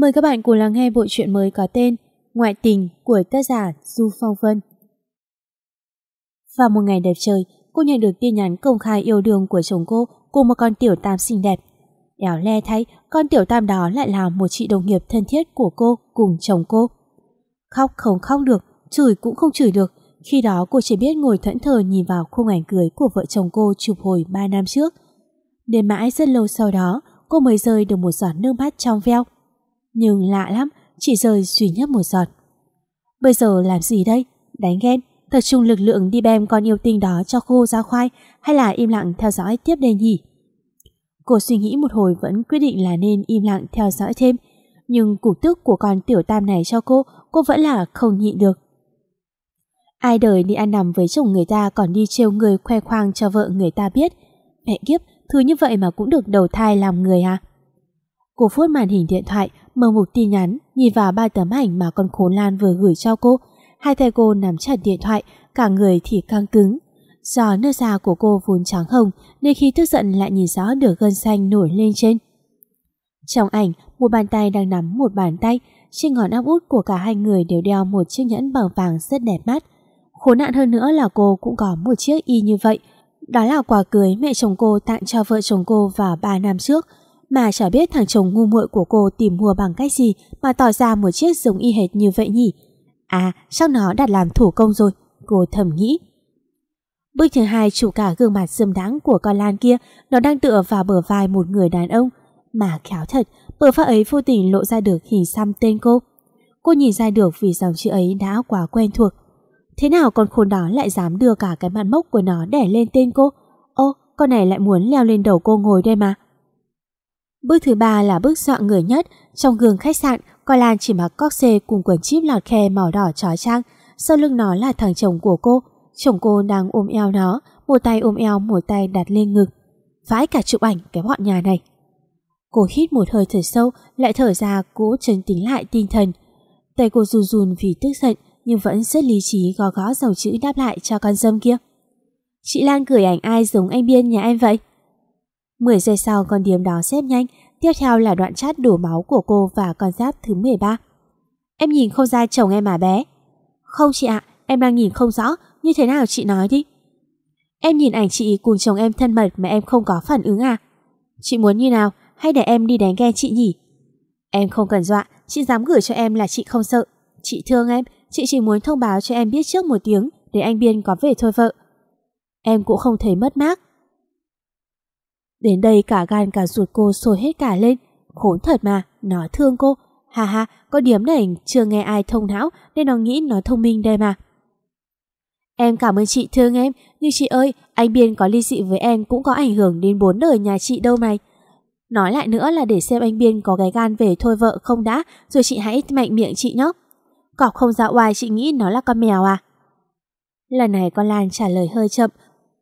Mời các bạn cùng lắng nghe bộ truyện mới có tên Ngoại tình của tác giả Du Phong Vân. Vào một ngày đẹp trời, cô nhận được tin nhắn công khai yêu đương của chồng cô cùng một con tiểu tam xinh đẹp. Éo le thay, con tiểu tam đó lại là một chị đồng nghiệp thân thiết của cô cùng chồng cô. Khóc không khóc được, chửi cũng không chửi được. Khi đó cô chỉ biết ngồi thẫn thờ nhìn vào khung ảnh cưới của vợ chồng cô chụp hồi 3 năm trước. Đến mãi rất lâu sau đó, cô mới rơi được một giọt nước mắt trong veo. Nhưng lạ lắm, chỉ rơi duy nhất một giọt. Bây giờ làm gì đây? Đánh ghen, tập trung lực lượng đi bem con yêu tinh đó cho khô ra khoai hay là im lặng theo dõi tiếp đây nhỉ? Cô suy nghĩ một hồi vẫn quyết định là nên im lặng theo dõi thêm. Nhưng cục tức của con tiểu tam này cho cô, cô vẫn là không nhịn được. Ai đời đi ăn nằm với chồng người ta còn đi trêu người khoe khoang cho vợ người ta biết. Mẹ kiếp, thứ như vậy mà cũng được đầu thai làm người à? Cô phút màn hình điện thoại, mở một tin nhắn, nhìn vào ba tấm ảnh mà con khốn Lan vừa gửi cho cô. Hai tay cô nắm chặt điện thoại, cả người thì căng cứng. Do nước da của cô vốn trắng hồng nên khi tức giận lại nhìn rõ được gân xanh nổi lên trên. Trong ảnh, một bàn tay đang nắm một bàn tay, trên ngón áp út của cả hai người đều đeo một chiếc nhẫn bằng vàng rất đẹp mắt. Khốn nạn hơn nữa là cô cũng có một chiếc y như vậy. Đó là quà cưới mẹ chồng cô tặng cho vợ chồng cô vào 3 năm trước. Mà chả biết thằng chồng ngu muội của cô tìm mua bằng cách gì mà tỏ ra một chiếc giống y hệt như vậy nhỉ. À, chắc nó đặt làm thủ công rồi, cô thầm nghĩ. Bước thứ hai chủ cả gương mặt dâm đáng của con Lan kia, nó đang tựa vào bờ vai một người đàn ông. Mà khéo thật, bờ vai ấy vô tình lộ ra được hình xăm tên cô. Cô nhìn ra được vì dòng chữ ấy đã quá quen thuộc. Thế nào con khốn đó lại dám đưa cả cái mặt mốc của nó để lên tên cô? Ô, con này lại muốn leo lên đầu cô ngồi đây mà. Bước thứ ba là bước dọa người nhất. Trong gương khách sạn, coi Lan chỉ mặc cóc xê cùng quần chip lọt khe màu đỏ trói trang. Sau lưng nó là thằng chồng của cô. Chồng cô đang ôm eo nó, một tay ôm eo, một tay đặt lên ngực. Vãi cả chụp ảnh cái bọn nhà này. Cô hít một hơi thở sâu, lại thở ra cố trấn tính lại tinh thần. Tay cô run run vì tức giận, nhưng vẫn rất lý trí gò gõ dòng chữ đáp lại cho con dâm kia. Chị Lan gửi ảnh ai giống anh Biên nhà em vậy? 10 giây sau con điếm đó xếp nhanh, tiếp theo là đoạn chat đổ máu của cô và con giáp thứ 13. Em nhìn không ra chồng em mà bé. Không chị ạ, em đang nhìn không rõ, như thế nào chị nói đi. Em nhìn ảnh chị cùng chồng em thân mật mà em không có phản ứng à? Chị muốn như nào, hay để em đi đánh ghen chị nhỉ? Em không cần dọa, chị dám gửi cho em là chị không sợ. Chị thương em, chị chỉ muốn thông báo cho em biết trước một tiếng để anh Biên có về thôi vợ. Em cũng không thấy mất mát. Đến đây cả gan cả ruột cô sôi hết cả lên. Khốn thật mà, nó thương cô. Ha ha, có điếm này chưa nghe ai thông não nên nó nghĩ nó thông minh đây mà. Em cảm ơn chị thương em, nhưng chị ơi, anh Biên có ly dị với em cũng có ảnh hưởng đến bốn đời nhà chị đâu mày. Nói lại nữa là để xem anh Biên có cái gan về thôi vợ không đã, rồi chị hãy mạnh miệng chị nhé. Cọp không ra oai chị nghĩ nó là con mèo à? Lần này con Lan trả lời hơi chậm,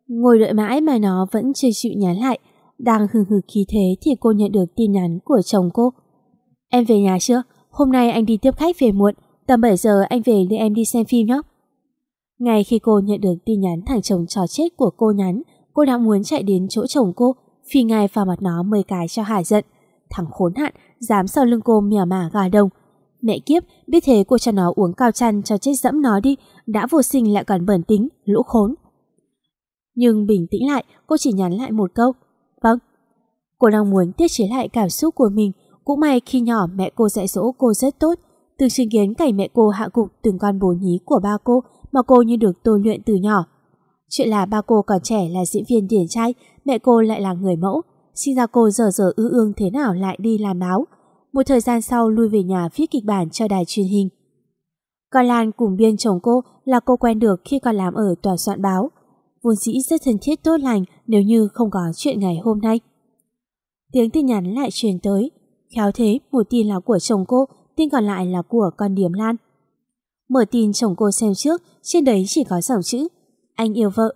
ngồi đợi mãi mà nó vẫn chưa chịu nhắn lại. Đang hừng hực khí thế thì cô nhận được tin nhắn của chồng cô. Em về nhà chưa? Hôm nay anh đi tiếp khách về muộn, tầm 7 giờ anh về đưa em đi xem phim nhé. Ngay khi cô nhận được tin nhắn thằng chồng trò chết của cô nhắn, cô đã muốn chạy đến chỗ chồng cô, phi ngay vào mặt nó mời cái cho hài giận. Thằng khốn hạn, dám sau lưng cô mỉa mả gà đông. Mẹ kiếp, biết thế cô cho nó uống cao chăn cho chết dẫm nó đi, đã vô sinh lại còn bẩn tính, lũ khốn. Nhưng bình tĩnh lại, cô chỉ nhắn lại một câu. Cô đang muốn tiết chế lại cảm xúc của mình, cũng may khi nhỏ mẹ cô dạy dỗ cô rất tốt, từng chứng kiến cảnh mẹ cô hạ gục từng con bồ nhí của ba cô mà cô như được tôi luyện từ nhỏ. Chuyện là ba cô còn trẻ là diễn viên điển trai, mẹ cô lại là người mẫu, sinh ra cô giờ giờ ư ương thế nào lại đi làm báo. Một thời gian sau lui về nhà viết kịch bản cho đài truyền hình. Còn Lan cùng biên chồng cô là cô quen được khi còn làm ở tòa soạn báo. Vốn dĩ rất thân thiết tốt lành nếu như không có chuyện ngày hôm nay. Tiếng tin nhắn lại truyền tới. Khéo thế, một tin là của chồng cô, tin còn lại là của con Điềm Lan. Mở tin chồng cô xem trước, trên đấy chỉ có dòng chữ. Anh yêu vợ.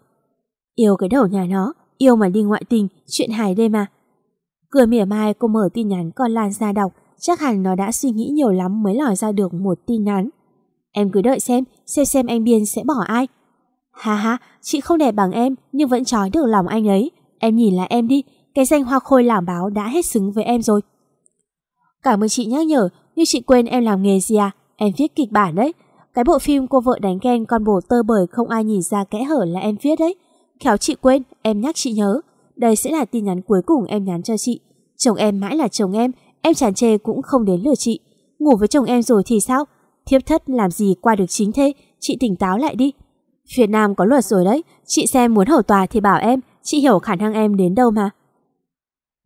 Yêu cái đầu nhà nó, yêu mà đi ngoại tình, chuyện hài đây mà. Cười mỉa mai cô mở tin nhắn con Lan ra đọc, chắc hẳn nó đã suy nghĩ nhiều lắm mới lòi ra được một tin nhắn. Em cứ đợi xem, xem xem anh Biên sẽ bỏ ai. Ha ha, chị không đẹp bằng em nhưng vẫn trói được lòng anh ấy. Em nhìn là em đi, cái danh hoa khôi làm báo đã hết xứng với em rồi. Cảm ơn chị nhắc nhở, nhưng chị quên em làm nghề gì à? Em viết kịch bản đấy. Cái bộ phim cô vợ đánh ghen con bồ tơ bời không ai nhìn ra kẽ hở là em viết đấy. Khéo chị quên, em nhắc chị nhớ. Đây sẽ là tin nhắn cuối cùng em nhắn cho chị. Chồng em mãi là chồng em, em chán chê cũng không đến lừa chị. Ngủ với chồng em rồi thì sao? Thiếp thất làm gì qua được chính thế, chị tỉnh táo lại đi. Việt Nam có luật rồi đấy, chị xem muốn hầu tòa thì bảo em, chị hiểu khả năng em đến đâu mà.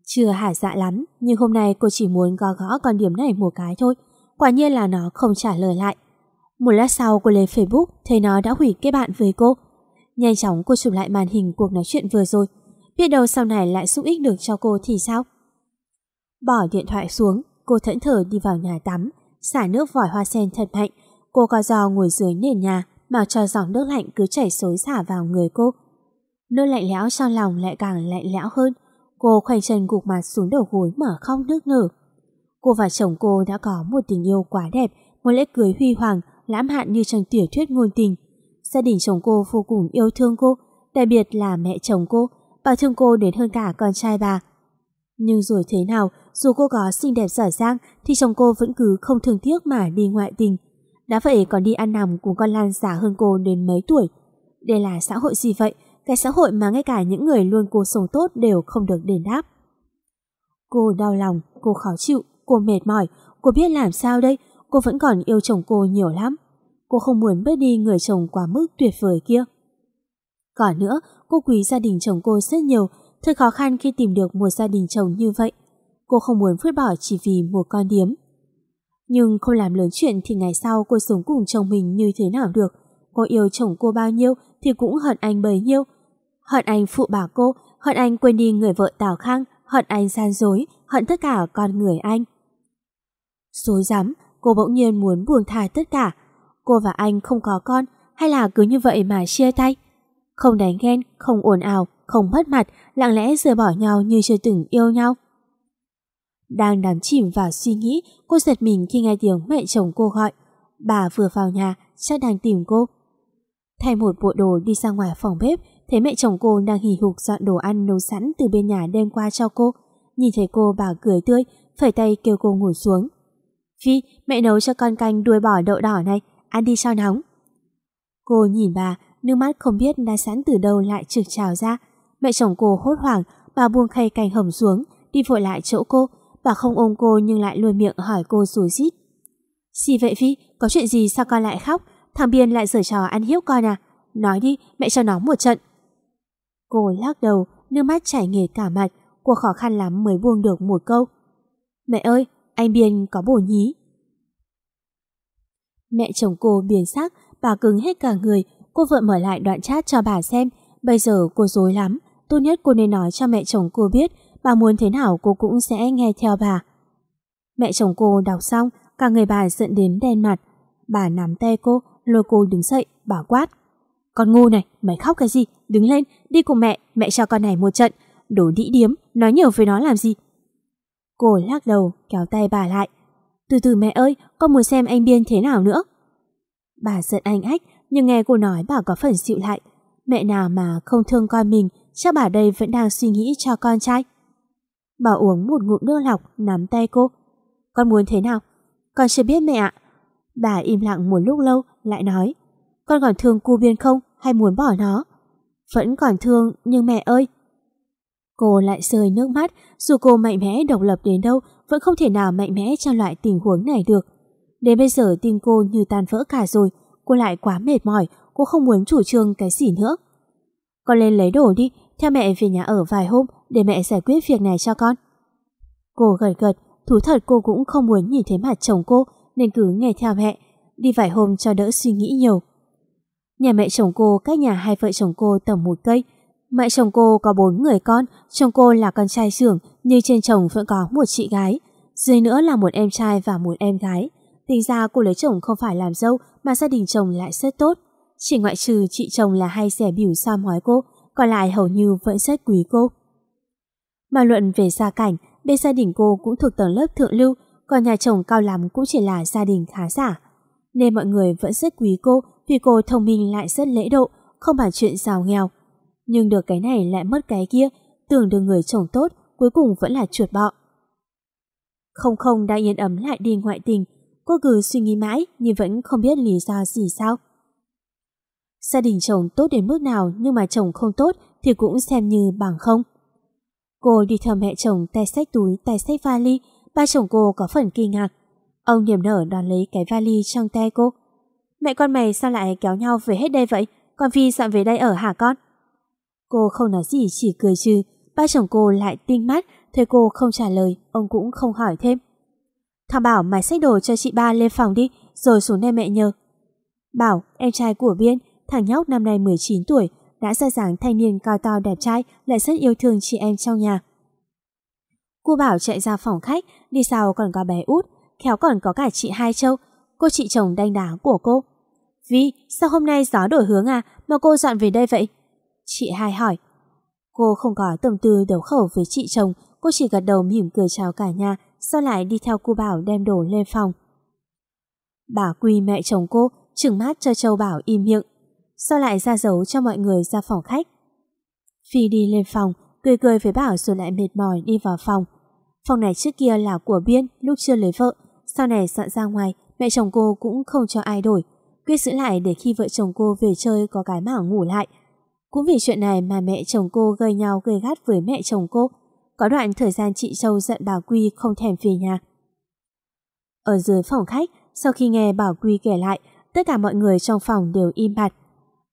Chưa hả dạ lắm, nhưng hôm nay cô chỉ muốn gõ gõ con điểm này một cái thôi. Quả nhiên là nó không trả lời lại. Một lát sau cô lên Facebook thấy nó đã hủy kết bạn với cô. Nhanh chóng cô chụp lại màn hình cuộc nói chuyện vừa rồi. Biết đâu sau này lại giúp ích được cho cô thì sao? Bỏ điện thoại xuống, cô thẫn thờ đi vào nhà tắm, xả nước vòi hoa sen thật mạnh. Cô co giò ngồi dưới nền nhà, mà cho dòng nước lạnh cứ chảy xối xả vào người cô. Nước lạnh lẽo trong lòng lại càng lạnh lẽo hơn. Cô khoanh chân gục mặt xuống đầu gối mở khóc nước nở. Cô và chồng cô đã có một tình yêu quá đẹp, một lễ cưới huy hoàng, lãm hạn như trong tiểu thuyết ngôn tình. Gia đình chồng cô vô cùng yêu thương cô, đặc biệt là mẹ chồng cô, bà thương cô đến hơn cả con trai bà. Nhưng rồi thế nào, dù cô có xinh đẹp giỏi giang thì chồng cô vẫn cứ không thương tiếc mà đi ngoại tình. Đã vậy còn đi ăn nằm cùng con Lan già hơn cô đến mấy tuổi. Đây là xã hội gì vậy? Cái xã hội mà ngay cả những người luôn cố sống tốt đều không được đền đáp. Cô đau lòng, cô khó chịu, cô mệt mỏi, cô biết làm sao đây, cô vẫn còn yêu chồng cô nhiều lắm. Cô không muốn bớt đi người chồng quá mức tuyệt vời kia. Còn nữa, cô quý gia đình chồng cô rất nhiều, thật khó khăn khi tìm được một gia đình chồng như vậy. Cô không muốn vứt bỏ chỉ vì một con điếm. Nhưng không làm lớn chuyện thì ngày sau cô sống cùng chồng mình như thế nào được. Cô yêu chồng cô bao nhiêu thì cũng hận anh bấy nhiêu. Hận anh phụ bà cô, hận anh quên đi người vợ Tào Khang, hận anh gian dối, hận tất cả con người anh. Dối rắm cô bỗng nhiên muốn buông thả tất cả. Cô và anh không có con, hay là cứ như vậy mà chia tay? Không đánh ghen, không ồn ào, không mất mặt, lặng lẽ rời bỏ nhau như chưa từng yêu nhau. Đang đắm chìm vào suy nghĩ, cô giật mình khi nghe tiếng mẹ chồng cô gọi. Bà vừa vào nhà, chắc đang tìm cô. Thay một bộ đồ đi ra ngoài phòng bếp, thấy mẹ chồng cô đang hì hục dọn đồ ăn nấu sẵn từ bên nhà đem qua cho cô. Nhìn thấy cô bà cười tươi, phẩy tay kêu cô ngồi xuống. Phi, mẹ nấu cho con canh đuôi bò đậu đỏ này, ăn đi sao nóng. Cô nhìn bà, nước mắt không biết đã sẵn từ đâu lại trực trào ra. Mẹ chồng cô hốt hoảng, bà buông khay canh hầm xuống, đi vội lại chỗ cô, Bà không ôm cô nhưng lại luôn miệng hỏi cô rủi rít. Gì vậy Phi? Có chuyện gì sao con lại khóc? Thằng Biên lại giở trò ăn hiếp con à? Nói đi, mẹ cho nó một trận. Cô lắc đầu, nước mắt chảy nghề cả mặt. Cô khó khăn lắm mới buông được một câu. Mẹ ơi, anh Biên có bổ nhí. Mẹ chồng cô biến sắc, bà cứng hết cả người. Cô vợ mở lại đoạn chat cho bà xem. Bây giờ cô dối lắm. Tốt nhất cô nên nói cho mẹ chồng cô biết bà muốn thế nào cô cũng sẽ nghe theo bà. Mẹ chồng cô đọc xong, cả người bà giận đến đen mặt. Bà nắm tay cô, lôi cô đứng dậy, bảo quát. Con ngu này, mày khóc cái gì? Đứng lên, đi cùng mẹ, mẹ cho con này một trận. Đồ đĩ điếm, nói nhiều với nó làm gì? Cô lắc đầu, kéo tay bà lại. Từ từ mẹ ơi, con muốn xem anh Biên thế nào nữa. Bà giận anh ách, nhưng nghe cô nói bà có phần dịu lại. Mẹ nào mà không thương con mình, chắc bà đây vẫn đang suy nghĩ cho con trai. Bà uống một ngụm nước lọc, nắm tay cô. Con muốn thế nào? Con chưa biết mẹ ạ. Bà im lặng một lúc lâu, lại nói. Con còn thương cu biên không hay muốn bỏ nó? Vẫn còn thương, nhưng mẹ ơi. Cô lại rơi nước mắt, dù cô mạnh mẽ độc lập đến đâu, vẫn không thể nào mạnh mẽ trong loại tình huống này được. Đến bây giờ tim cô như tan vỡ cả rồi, cô lại quá mệt mỏi, cô không muốn chủ trương cái gì nữa. Con lên lấy đồ đi, theo mẹ về nhà ở vài hôm để mẹ giải quyết việc này cho con. Cô gật gật, thú thật cô cũng không muốn nhìn thấy mặt chồng cô nên cứ nghe theo mẹ, đi vài hôm cho đỡ suy nghĩ nhiều. Nhà mẹ chồng cô cách nhà hai vợ chồng cô tầm một cây. Mẹ chồng cô có bốn người con, chồng cô là con trai trưởng nhưng trên chồng vẫn có một chị gái. Dưới nữa là một em trai và một em gái. Tính ra cô lấy chồng không phải làm dâu mà gia đình chồng lại rất tốt. Chỉ ngoại trừ chị chồng là hay rẻ biểu soi hói cô, còn lại hầu như vẫn rất quý cô. Mà luận về gia cảnh, bên gia đình cô cũng thuộc tầng lớp thượng lưu, còn nhà chồng cao lắm cũng chỉ là gia đình khá giả. Nên mọi người vẫn rất quý cô vì cô thông minh lại rất lễ độ, không bàn chuyện giàu nghèo. Nhưng được cái này lại mất cái kia, tưởng được người chồng tốt, cuối cùng vẫn là chuột bọ. Không không đang yên ấm lại đi ngoại tình, cô cứ suy nghĩ mãi nhưng vẫn không biết lý do gì sao. Gia đình chồng tốt đến mức nào nhưng mà chồng không tốt thì cũng xem như bằng không. Cô đi theo mẹ chồng tay xách túi, tay xách vali, ba chồng cô có phần kinh ngạc. Ông niềm nở đón lấy cái vali trong tay cô. Mẹ con mày sao lại kéo nhau về hết đây vậy? Con phi dọn về đây ở hả con? Cô không nói gì chỉ cười trừ. Ba chồng cô lại tinh mắt, thấy cô không trả lời, ông cũng không hỏi thêm. Thằng Bảo mày xách đồ cho chị ba lên phòng đi, rồi xuống đây mẹ nhờ. Bảo, em trai của Biên, thằng nhóc năm nay 19 tuổi, đã ra dáng thanh niên cao to đẹp trai, lại rất yêu thương chị em trong nhà. Cô Bảo chạy ra phòng khách, đi sau còn có bé út, khéo còn có cả chị Hai Châu, cô chị chồng đanh đá của cô. Vi, sao hôm nay gió đổi hướng à mà cô dọn về đây vậy? Chị Hai hỏi. Cô không có tâm tư đấu khẩu với chị chồng, cô chỉ gật đầu mỉm cười chào cả nhà, sau lại đi theo cô Bảo đem đồ lên phòng. Bà Quy mẹ chồng cô, trừng mắt cho Châu Bảo im miệng, sau lại ra dấu cho mọi người ra phòng khách. Phi đi lên phòng, cười cười với Bảo rồi lại mệt mỏi đi vào phòng. Phòng này trước kia là của Biên lúc chưa lấy vợ, sau này dọn ra ngoài, mẹ chồng cô cũng không cho ai đổi, quyết giữ lại để khi vợ chồng cô về chơi có cái mà ngủ lại. Cũng vì chuyện này mà mẹ chồng cô gây nhau gây gắt với mẹ chồng cô. Có đoạn thời gian chị Châu giận bà Quy không thèm về nhà. Ở dưới phòng khách, sau khi nghe bà Quy kể lại, tất cả mọi người trong phòng đều im bặt.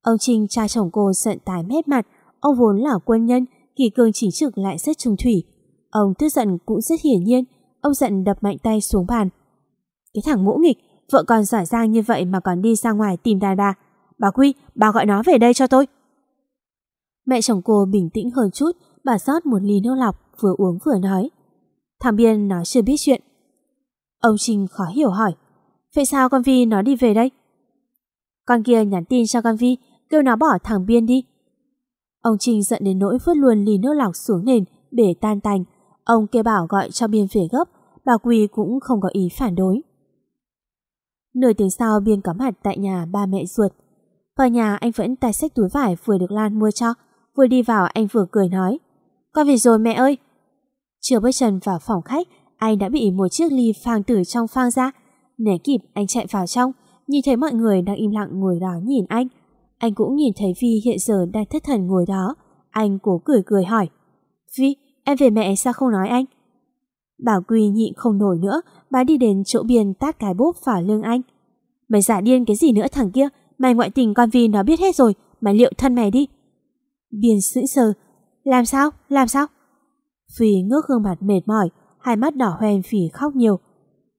Ông Trinh cha chồng cô giận tái mét mặt, ông vốn là quân nhân, kỳ cương chính trực lại rất trung thủy. Ông tức giận cũng rất hiển nhiên, ông giận đập mạnh tay xuống bàn. Cái thằng ngũ nghịch, vợ còn giỏi giang như vậy mà còn đi ra ngoài tìm đàn bà. Bà Quy, bà gọi nó về đây cho tôi. Mẹ chồng cô bình tĩnh hơn chút, bà rót một ly nước lọc, vừa uống vừa nói. Thằng Biên nó chưa biết chuyện. Ông Trinh khó hiểu hỏi, vậy sao con Vi nó đi về đây? Con kia nhắn tin cho con Vi, kêu nó bỏ thằng Biên đi. Ông Trinh giận đến nỗi vứt luôn ly nước lọc xuống nền, bể tan tành. Ông kêu bảo gọi cho Biên về gấp, bà Quỳ cũng không có ý phản đối. Nửa tiếng sau Biên có mặt tại nhà ba mẹ ruột. Vào nhà anh vẫn tay xách túi vải vừa được Lan mua cho, vừa đi vào anh vừa cười nói. Con về rồi mẹ ơi! Chưa bước chân vào phòng khách, anh đã bị một chiếc ly phang tử trong phang ra. Né kịp anh chạy vào trong, nhìn thấy mọi người đang im lặng ngồi đó nhìn anh. Anh cũng nhìn thấy Vi hiện giờ đang thất thần ngồi đó. Anh cố cười cười hỏi. Vi, em về mẹ sao không nói anh? Bảo Quy nhịn không nổi nữa, bà đi đến chỗ biên tát cái bốp vào lưng anh. Mày giả điên cái gì nữa thằng kia, mày ngoại tình con Vi nó biết hết rồi, mày liệu thân mày đi. Biên sững sờ, làm sao, làm sao? Phi ngước gương mặt mệt mỏi, hai mắt đỏ hoen phỉ khóc nhiều.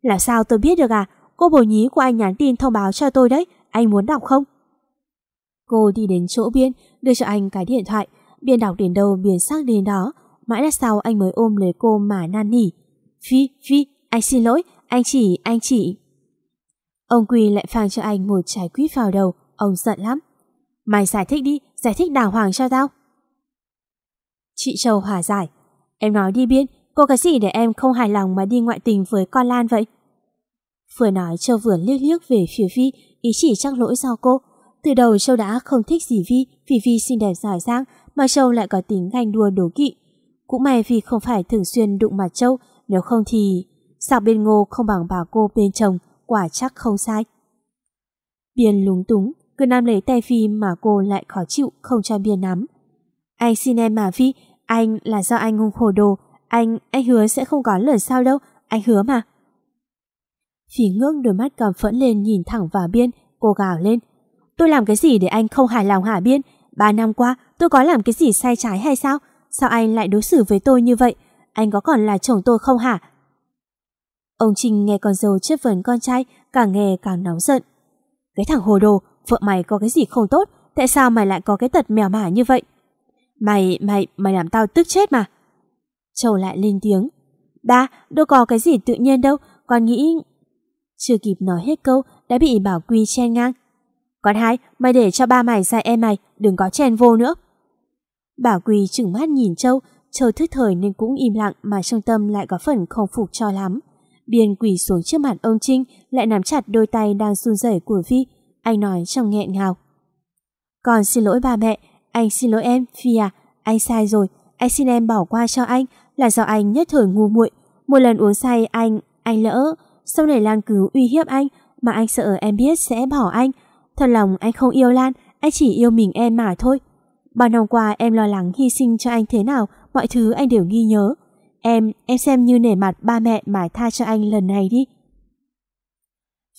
Là sao tôi biết được à, cô bồ nhí của anh nhắn tin thông báo cho tôi đấy, anh muốn đọc không? Cô đi đến chỗ Biên, đưa cho anh cái điện thoại, Biên đọc đến đâu Biên xác đến đó, mãi lát sau anh mới ôm lấy cô mà năn nỉ. Phi, Phi, anh xin lỗi, anh chỉ, anh chỉ. Ông quy lại phang cho anh một trái quýt vào đầu, ông giận lắm. Mày giải thích đi, giải thích đàng hoàng cho tao. Chị Châu hòa giải. Em nói đi Biên, cô cái gì để em không hài lòng mà đi ngoại tình với con Lan vậy? Vừa nói Châu vừa liếc liếc về phía Vi, ý chỉ chắc lỗi do cô. Từ đầu Châu đã không thích gì Vi, vì Vi xinh đẹp giỏi giang, mà Châu lại có tính ganh đua đố kỵ. Cũng may vì không phải thường xuyên đụng mặt Châu, nếu không thì... Sao bên ngô không bằng bà cô bên chồng, quả chắc không sai. Biên lúng túng, cứ nắm lấy tay Phi mà cô lại khó chịu không cho Biên nắm. Anh xin em mà Phi, anh là do anh hung khổ đồ, anh, anh hứa sẽ không có lần sau đâu, anh hứa mà. Phi ngước đôi mắt cầm phẫn lên nhìn thẳng vào Biên, cô gào lên. Tôi làm cái gì để anh không hài lòng hả Biên? Ba năm qua tôi có làm cái gì sai trái hay sao? Sao anh lại đối xử với tôi như vậy? Anh có còn là chồng tôi không hả? Ông Trinh nghe con dâu chất vấn con trai, càng nghe càng nóng giận. Cái thằng hồ đồ, vợ mày có cái gì không tốt, tại sao mày lại có cái tật mèo mả như vậy? Mày, mày, mày làm tao tức chết mà. Châu lại lên tiếng. Ba, đâu có cái gì tự nhiên đâu, con nghĩ... Chưa kịp nói hết câu, đã bị Bảo Quy chen ngang. Con hai, mày để cho ba mày dạy em mày, đừng có chen vô nữa. Bảo Quy chừng mắt nhìn Châu, Châu thức thời nên cũng im lặng mà trong tâm lại có phần không phục cho lắm. Biên quỳ xuống trước mặt ông Trinh lại nắm chặt đôi tay đang run rẩy của Vi. Anh nói trong nghẹn ngào. Con xin lỗi ba mẹ, anh xin lỗi em, Phi à, anh sai rồi, anh xin em bỏ qua cho anh, là do anh nhất thời ngu muội, Một lần uống say anh, anh lỡ, sau này Lan cứ uy hiếp anh, mà anh sợ em biết sẽ bỏ anh. Thật lòng anh không yêu Lan, anh chỉ yêu mình em mà thôi. Bao năm qua em lo lắng hy sinh cho anh thế nào, mọi thứ anh đều ghi nhớ. Em, em xem như nể mặt ba mẹ mà tha cho anh lần này đi.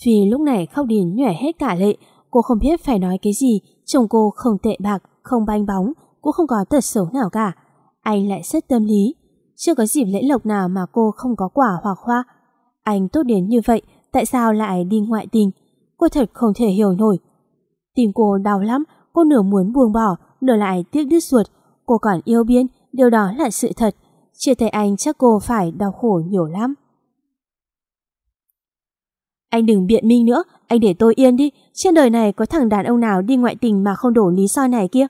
Phi lúc này khóc đến nhỏe hết cả lệ, cô không biết phải nói cái gì, chồng cô không tệ bạc, không banh bóng, cũng không có tật xấu nào cả. Anh lại rất tâm lý, chưa có dịp lễ lộc nào mà cô không có quả hoặc hoa. Anh tốt đến như vậy, tại sao lại đi ngoại tình? Cô thật không thể hiểu nổi. Tim cô đau lắm, cô nửa muốn buông bỏ, nửa lại tiếc đứt ruột. Cô còn yêu Biên, điều đó là sự thật. Chia tay anh chắc cô phải đau khổ nhiều lắm. Anh đừng biện minh nữa, anh để tôi yên đi. Trên đời này có thằng đàn ông nào đi ngoại tình mà không đổ lý do này kia.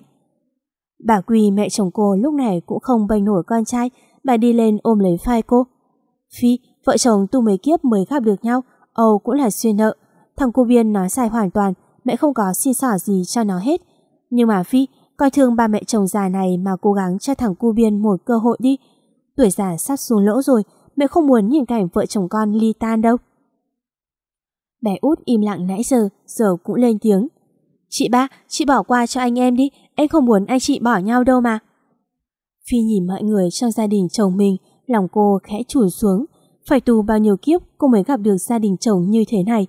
Bà Quỳ mẹ chồng cô lúc này cũng không bênh nổi con trai, bà đi lên ôm lấy vai cô. Phi, vợ chồng tu mấy kiếp mới gặp được nhau, Âu cũng là xuyên nợ. Thằng cô Biên nói sai hoàn toàn, mẹ không có xin xỏ gì cho nó hết. Nhưng mà Phi, coi thường ba mẹ chồng già này mà cố gắng cho thằng cô Biên một cơ hội đi. Tuổi già sắp xuống lỗ rồi, mẹ không muốn nhìn cảnh vợ chồng con ly tan đâu. Bé út im lặng nãy giờ, giờ cũng lên tiếng. Chị ba, chị bỏ qua cho anh em đi, em không muốn anh chị bỏ nhau đâu mà. Phi nhìn mọi người trong gia đình chồng mình, lòng cô khẽ chùn xuống. Phải tù bao nhiêu kiếp cô mới gặp được gia đình chồng như thế này.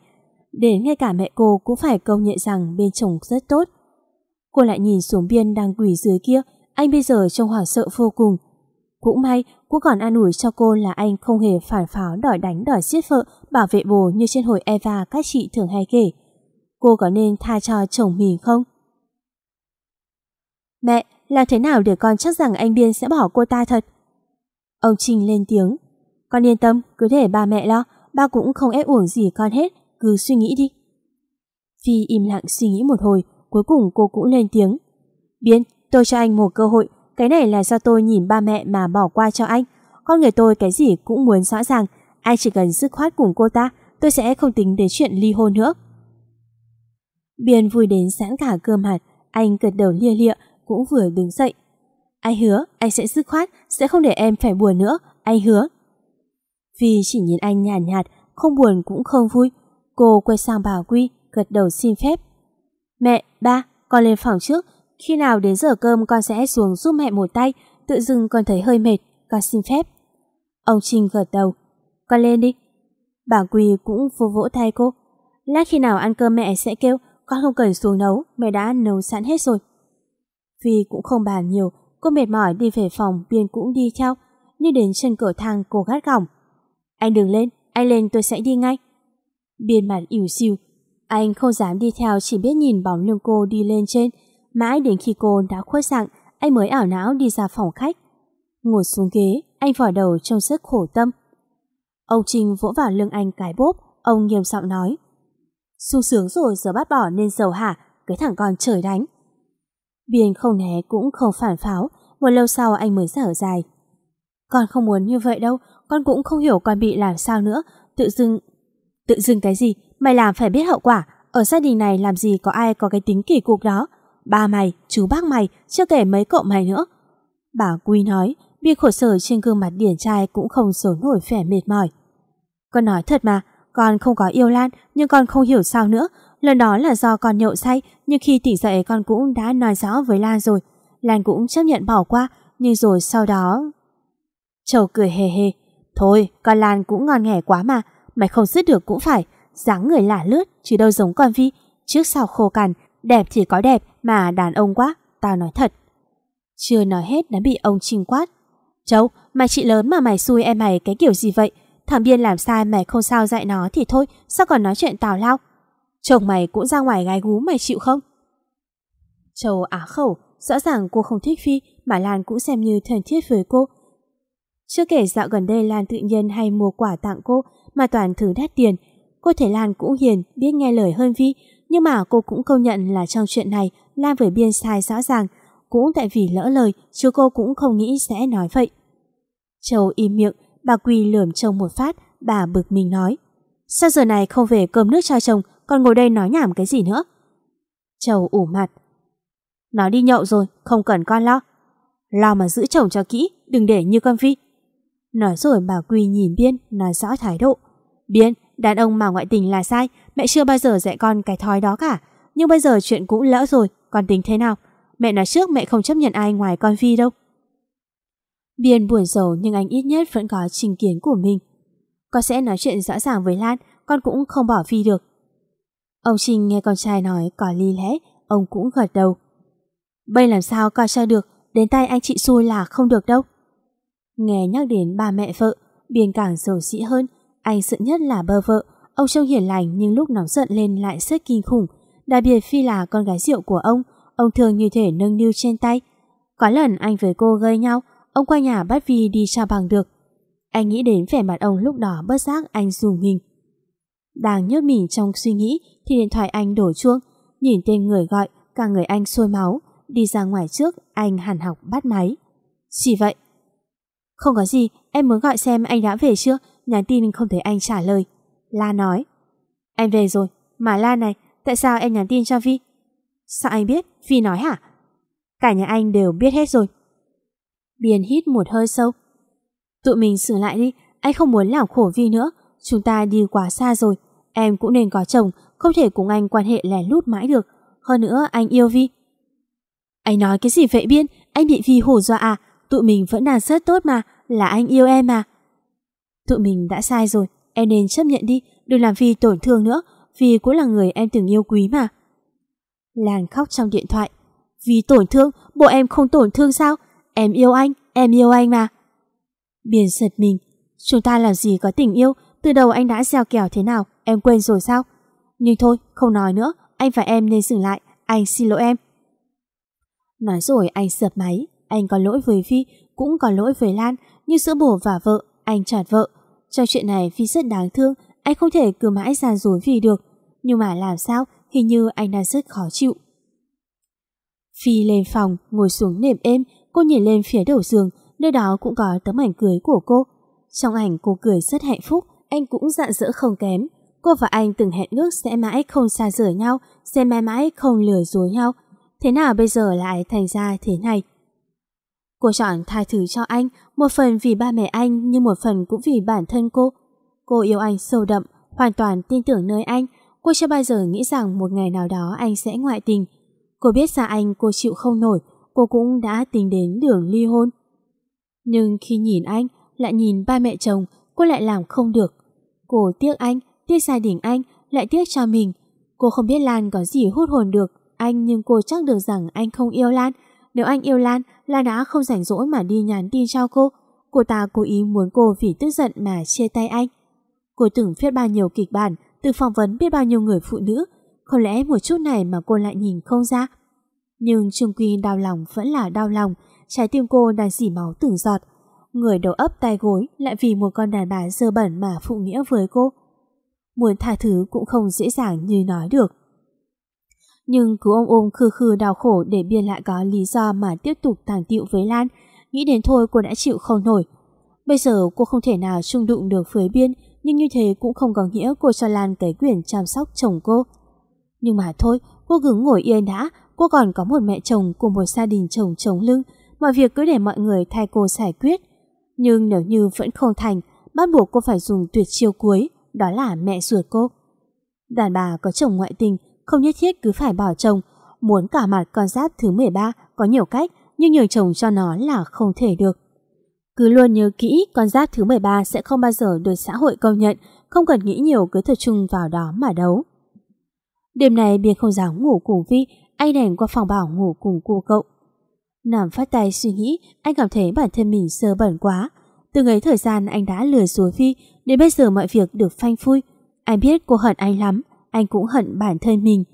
Đến ngay cả mẹ cô cũng phải công nhận rằng bên chồng rất tốt. Cô lại nhìn xuống biên đang quỳ dưới kia, anh bây giờ trông hoảng sợ vô cùng. Cũng may, cô còn an ủi cho cô là anh không hề phản pháo đòi đánh đòi giết vợ, bảo vệ bồ như trên hồi Eva các chị thường hay kể. Cô có nên tha cho chồng mình không? Mẹ, làm thế nào để con chắc rằng anh Biên sẽ bỏ cô ta thật? Ông Trinh lên tiếng. Con yên tâm, cứ để ba mẹ lo, ba cũng không ép uổng gì con hết, cứ suy nghĩ đi. Phi im lặng suy nghĩ một hồi, cuối cùng cô cũng lên tiếng. Biên, tôi cho anh một cơ hội, cái này là do tôi nhìn ba mẹ mà bỏ qua cho anh. Con người tôi cái gì cũng muốn rõ ràng, anh chỉ cần dứt khoát cùng cô ta, tôi sẽ không tính đến chuyện ly hôn nữa. Biên vui đến sẵn cả cơ mặt, anh gật đầu lia lịa, cũng vừa đứng dậy. Anh hứa, anh sẽ dứt khoát, sẽ không để em phải buồn nữa, anh hứa. Vì chỉ nhìn anh nhàn nhạt, nhạt, không buồn cũng không vui. Cô quay sang bảo Quy, gật đầu xin phép. Mẹ, ba, con lên phòng trước, khi nào đến giờ cơm con sẽ xuống giúp mẹ một tay, tự dưng con thấy hơi mệt, con xin phép. Ông Trinh gật đầu, con lên đi. Bà quỳ cũng vô vỗ tay cô. Lát khi nào ăn cơm mẹ sẽ kêu, con không cần xuống nấu, mẹ đã nấu sẵn hết rồi. Vì cũng không bàn nhiều, cô mệt mỏi đi về phòng, Biên cũng đi theo, nhưng đến chân cửa thang cô gắt gỏng. Anh đừng lên, anh lên tôi sẽ đi ngay. Biên mặt ỉu xìu, anh không dám đi theo chỉ biết nhìn bóng lưng cô đi lên trên, mãi đến khi cô đã khuất dạng, anh mới ảo não đi ra phòng khách. Ngồi xuống ghế, anh vỏ đầu trong sức khổ tâm. Ông Trinh vỗ vào lưng anh cái bốp, ông nghiêm giọng nói. Sung sướng rồi giờ bắt bỏ nên giàu hả, cái thằng con trời đánh. Biên không né cũng không phản pháo, một lâu sau anh mới thở dài. Con không muốn như vậy đâu, con cũng không hiểu con bị làm sao nữa, tự dưng... Tự dưng cái gì? Mày làm phải biết hậu quả, ở gia đình này làm gì có ai có cái tính kỳ cục đó. Ba mày, chú bác mày, chưa kể mấy cậu mày nữa. Bà Quy nói, bia khổ sở trên gương mặt điển trai cũng không sổ nổi vẻ mệt mỏi. Con nói thật mà, con không có yêu Lan, nhưng con không hiểu sao nữa. Lần đó là do con nhậu say, nhưng khi tỉnh dậy con cũng đã nói rõ với Lan rồi. Lan cũng chấp nhận bỏ qua, nhưng rồi sau đó... Châu cười hề hề. Thôi, con Lan cũng ngon nghẻ quá mà, mày không dứt được cũng phải. dáng người lả lướt, chứ đâu giống con Vi. Trước sau khô cằn, đẹp thì có đẹp, mà đàn ông quá, tao nói thật. Chưa nói hết đã bị ông Trinh quát. Châu, mày chị lớn mà mày xui em mày cái kiểu gì vậy? Thằng Biên làm sai mày không sao dạy nó thì thôi, sao còn nói chuyện tào lao? Chồng mày cũng ra ngoài gái gú mày chịu không? Châu á khẩu, rõ ràng cô không thích Phi mà Lan cũng xem như thân thiết với cô. Chưa kể dạo gần đây Lan tự nhiên hay mua quà tặng cô mà toàn thứ đắt tiền. Cô thấy Lan cũng hiền, biết nghe lời hơn Vi, nhưng mà cô cũng công nhận là trong chuyện này Lan với Biên sai rõ ràng. Cũng tại vì lỡ lời, chứ cô cũng không nghĩ sẽ nói vậy. Châu im miệng, bà Quỳ lườm chồng một phát, bà bực mình nói. Sao giờ này không về cơm nước cho chồng, còn ngồi đây nói nhảm cái gì nữa? Châu ủ mặt. Nó đi nhậu rồi, không cần con lo. Lo mà giữ chồng cho kỹ, đừng để như con vi Nói rồi bà Quy nhìn Biên, nói rõ thái độ. Biên, đàn ông mà ngoại tình là sai, mẹ chưa bao giờ dạy con cái thói đó cả. Nhưng bây giờ chuyện cũng lỡ rồi, con tính thế nào? Mẹ nói trước mẹ không chấp nhận ai ngoài con Vi đâu. Biên buồn rầu nhưng anh ít nhất vẫn có trình kiến của mình. Con sẽ nói chuyện rõ ràng với Lan, con cũng không bỏ Vi được. Ông Trinh nghe con trai nói có lý lẽ, ông cũng gật đầu. Bây làm sao coi cho được, đến tay anh chị xui là không được đâu. Nghe nhắc đến ba mẹ vợ, Biên càng dầu sĩ hơn, anh sợ nhất là bơ vợ, ông trông hiền lành nhưng lúc nóng giận lên lại rất kinh khủng, đặc biệt Phi là con gái rượu của ông, ông thường như thể nâng niu trên tay. Có lần anh với cô gây nhau, ông qua nhà bắt Vi đi trao bằng được. Anh nghĩ đến vẻ mặt ông lúc đó bất giác anh dùng mình. Đang nhớt mình trong suy nghĩ thì điện thoại anh đổ chuông, nhìn tên người gọi, cả người anh sôi máu, đi ra ngoài trước, anh hẳn học bắt máy. Chỉ vậy. Không có gì, em muốn gọi xem anh đã về chưa, nhắn tin không thấy anh trả lời. La nói. Em về rồi, mà La này, tại sao em nhắn tin cho Vi? Sao anh biết? Vi nói hả? Cả nhà anh đều biết hết rồi. Biên hít một hơi sâu. Tụi mình sửa lại đi, anh không muốn làm khổ Vi nữa. Chúng ta đi quá xa rồi. Em cũng nên có chồng, không thể cùng anh quan hệ lẻ lút mãi được. Hơn nữa anh yêu Vi. Anh nói cái gì vậy Biên? Anh bị Vi hổ dọa à? Tụi mình vẫn đang rất tốt mà, là anh yêu em mà. Tụi mình đã sai rồi, em nên chấp nhận đi, đừng làm Vi tổn thương nữa, vì cũng là người em từng yêu quý mà. Lan khóc trong điện thoại. Vì tổn thương, bộ em không tổn thương sao? Em yêu anh, em yêu anh mà. Biển giật mình. Chúng ta làm gì có tình yêu, từ đầu anh đã gieo kèo thế nào, em quên rồi sao? Nhưng thôi, không nói nữa, anh và em nên dừng lại, anh xin lỗi em. Nói rồi anh sập máy, anh có lỗi với Phi, cũng có lỗi với Lan, như giữa bổ và vợ, anh chặt vợ. Trong chuyện này Phi rất đáng thương, anh không thể cứ mãi gian dối vì được. Nhưng mà làm sao, hình như anh đang rất khó chịu. Phi lên phòng, ngồi xuống nệm êm, cô nhìn lên phía đầu giường, nơi đó cũng có tấm ảnh cưới của cô. Trong ảnh cô cười rất hạnh phúc, anh cũng dạn dỡ không kém. Cô và anh từng hẹn ước sẽ mãi không xa rời nhau, sẽ mãi mãi không lừa dối nhau. Thế nào bây giờ lại thành ra thế này? Cô chọn tha thứ cho anh, một phần vì ba mẹ anh nhưng một phần cũng vì bản thân cô. Cô yêu anh sâu đậm, hoàn toàn tin tưởng nơi anh. Cô chưa bao giờ nghĩ rằng một ngày nào đó anh sẽ ngoại tình. Cô biết ra anh cô chịu không nổi, cô cũng đã tính đến đường ly hôn. Nhưng khi nhìn anh, lại nhìn ba mẹ chồng, cô lại làm không được. Cô tiếc anh, tiếc gia đình anh, lại tiếc cho mình. Cô không biết Lan có gì hút hồn được anh nhưng cô chắc được rằng anh không yêu Lan. Nếu anh yêu Lan, Lan đã không rảnh rỗi mà đi nhắn tin cho cô. Cô ta cố ý muốn cô vì tức giận mà chia tay anh. Cô từng viết bao nhiêu kịch bản, từ phỏng vấn biết bao nhiêu người phụ nữ. Không lẽ một chút này mà cô lại nhìn không ra? Nhưng Trung Quy đau lòng vẫn là đau lòng, trái tim cô đang dỉ máu từng giọt. Người đầu ấp tay gối lại vì một con đàn bà dơ bẩn mà phụ nghĩa với cô. Muốn tha thứ cũng không dễ dàng như nói được. Nhưng cứ ôm ôm khư khư đau khổ để biên lại có lý do mà tiếp tục tàng tiệu với Lan. Nghĩ đến thôi cô đã chịu không nổi. Bây giờ cô không thể nào chung đụng được với biên, nhưng như thế cũng không có nghĩa cô cho Lan cái quyền chăm sóc chồng cô. Nhưng mà thôi, cô cứ ngồi yên đã, cô còn có một mẹ chồng cùng một gia đình chồng chống lưng, mọi việc cứ để mọi người thay cô giải quyết. Nhưng nếu như vẫn không thành, bắt buộc cô phải dùng tuyệt chiêu cuối, đó là mẹ ruột cô. Đàn bà có chồng ngoại tình không nhất thiết cứ phải bỏ chồng. Muốn cả mặt con giáp thứ 13 có nhiều cách, nhưng nhường chồng cho nó là không thể được. Cứ luôn nhớ kỹ con giáp thứ 13 sẽ không bao giờ được xã hội công nhận, không cần nghĩ nhiều cứ tập trung vào đó mà đấu. Đêm này Biên không dám ngủ cùng Vi, anh đèn qua phòng bảo ngủ cùng cô cậu. Nằm phát tay suy nghĩ, anh cảm thấy bản thân mình sơ bẩn quá. Từ ấy thời gian anh đã lừa dối Vi, đến bây giờ mọi việc được phanh phui. Anh biết cô hận anh lắm, anh cũng hận bản thân mình.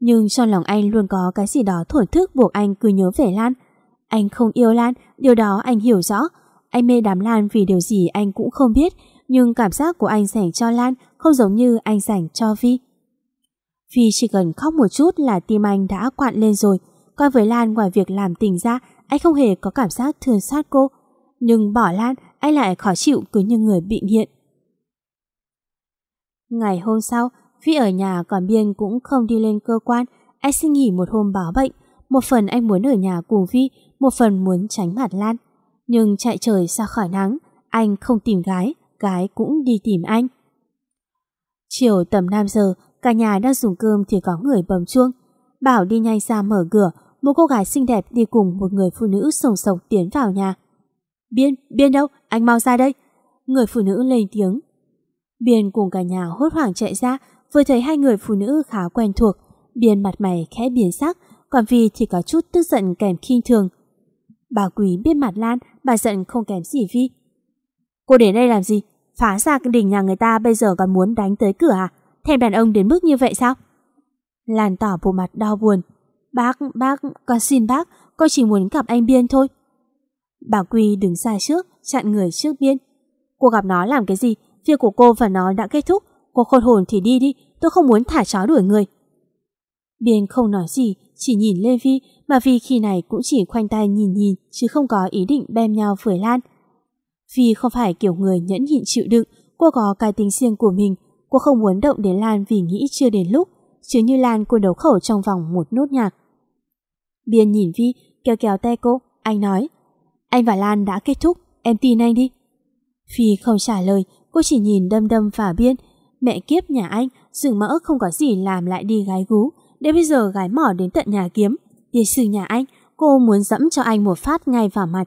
Nhưng trong lòng anh luôn có cái gì đó thổn thức buộc anh cứ nhớ về Lan. Anh không yêu Lan, điều đó anh hiểu rõ. Anh mê đám Lan vì điều gì anh cũng không biết, nhưng cảm giác của anh dành cho Lan không giống như anh dành cho Vi. Vi chỉ cần khóc một chút là tim anh đã quặn lên rồi. Coi với Lan ngoài việc làm tình ra, anh không hề có cảm giác thương xót cô. Nhưng bỏ Lan, anh lại khó chịu cứ như người bị nghiện. Ngày hôm sau, vì ở nhà còn Biên cũng không đi lên cơ quan, anh xin nghỉ một hôm báo bệnh. Một phần anh muốn ở nhà cùng Vi, một phần muốn tránh mặt Lan. Nhưng chạy trời xa khỏi nắng, anh không tìm gái, gái cũng đi tìm anh. Chiều tầm 5 giờ, cả nhà đang dùng cơm thì có người bấm chuông. Bảo đi nhanh ra mở cửa, một cô gái xinh đẹp đi cùng một người phụ nữ sồng sồng tiến vào nhà. Biên, Biên đâu? Anh mau ra đây. Người phụ nữ lên tiếng. Biên cùng cả nhà hốt hoảng chạy ra, vừa thấy hai người phụ nữ khá quen thuộc. Biên mặt mày khẽ biến sắc, còn vì thì có chút tức giận kèm khinh thường. Bà Quý biết mặt Lan, bà giận không kém gì Vi. Cô đến đây làm gì? Phá ra cái đình nhà người ta bây giờ còn muốn đánh tới cửa à? Thèm đàn ông đến mức như vậy sao? Lan tỏ bộ mặt đau buồn. Bác, bác, con xin bác, con chỉ muốn gặp anh Biên thôi. Bà Quy đứng xa trước, chặn người trước Biên. Cô gặp nó làm cái gì? Việc của cô và nó đã kết thúc. Cô khôn hồn thì đi đi, tôi không muốn thả chó đuổi người. Biên không nói gì, chỉ nhìn Lê Vi, mà Vi khi này cũng chỉ khoanh tay nhìn nhìn, chứ không có ý định bem nhau với Lan. Vi không phải kiểu người nhẫn nhịn chịu đựng, cô có cái tính riêng của mình, cô không muốn động đến Lan vì nghĩ chưa đến lúc, chứ như Lan cô đấu khẩu trong vòng một nốt nhạc. Biên nhìn Vi, kéo kéo tay cô, anh nói, anh và Lan đã kết thúc, em tin anh đi. Phi không trả lời, cô chỉ nhìn đâm đâm vào Biên, mẹ kiếp nhà anh, rừng mỡ không có gì làm lại đi gái gú, để bây giờ gái mỏ đến tận nhà kiếm. Tiên sư nhà anh, cô muốn dẫm cho anh một phát ngay vào mặt.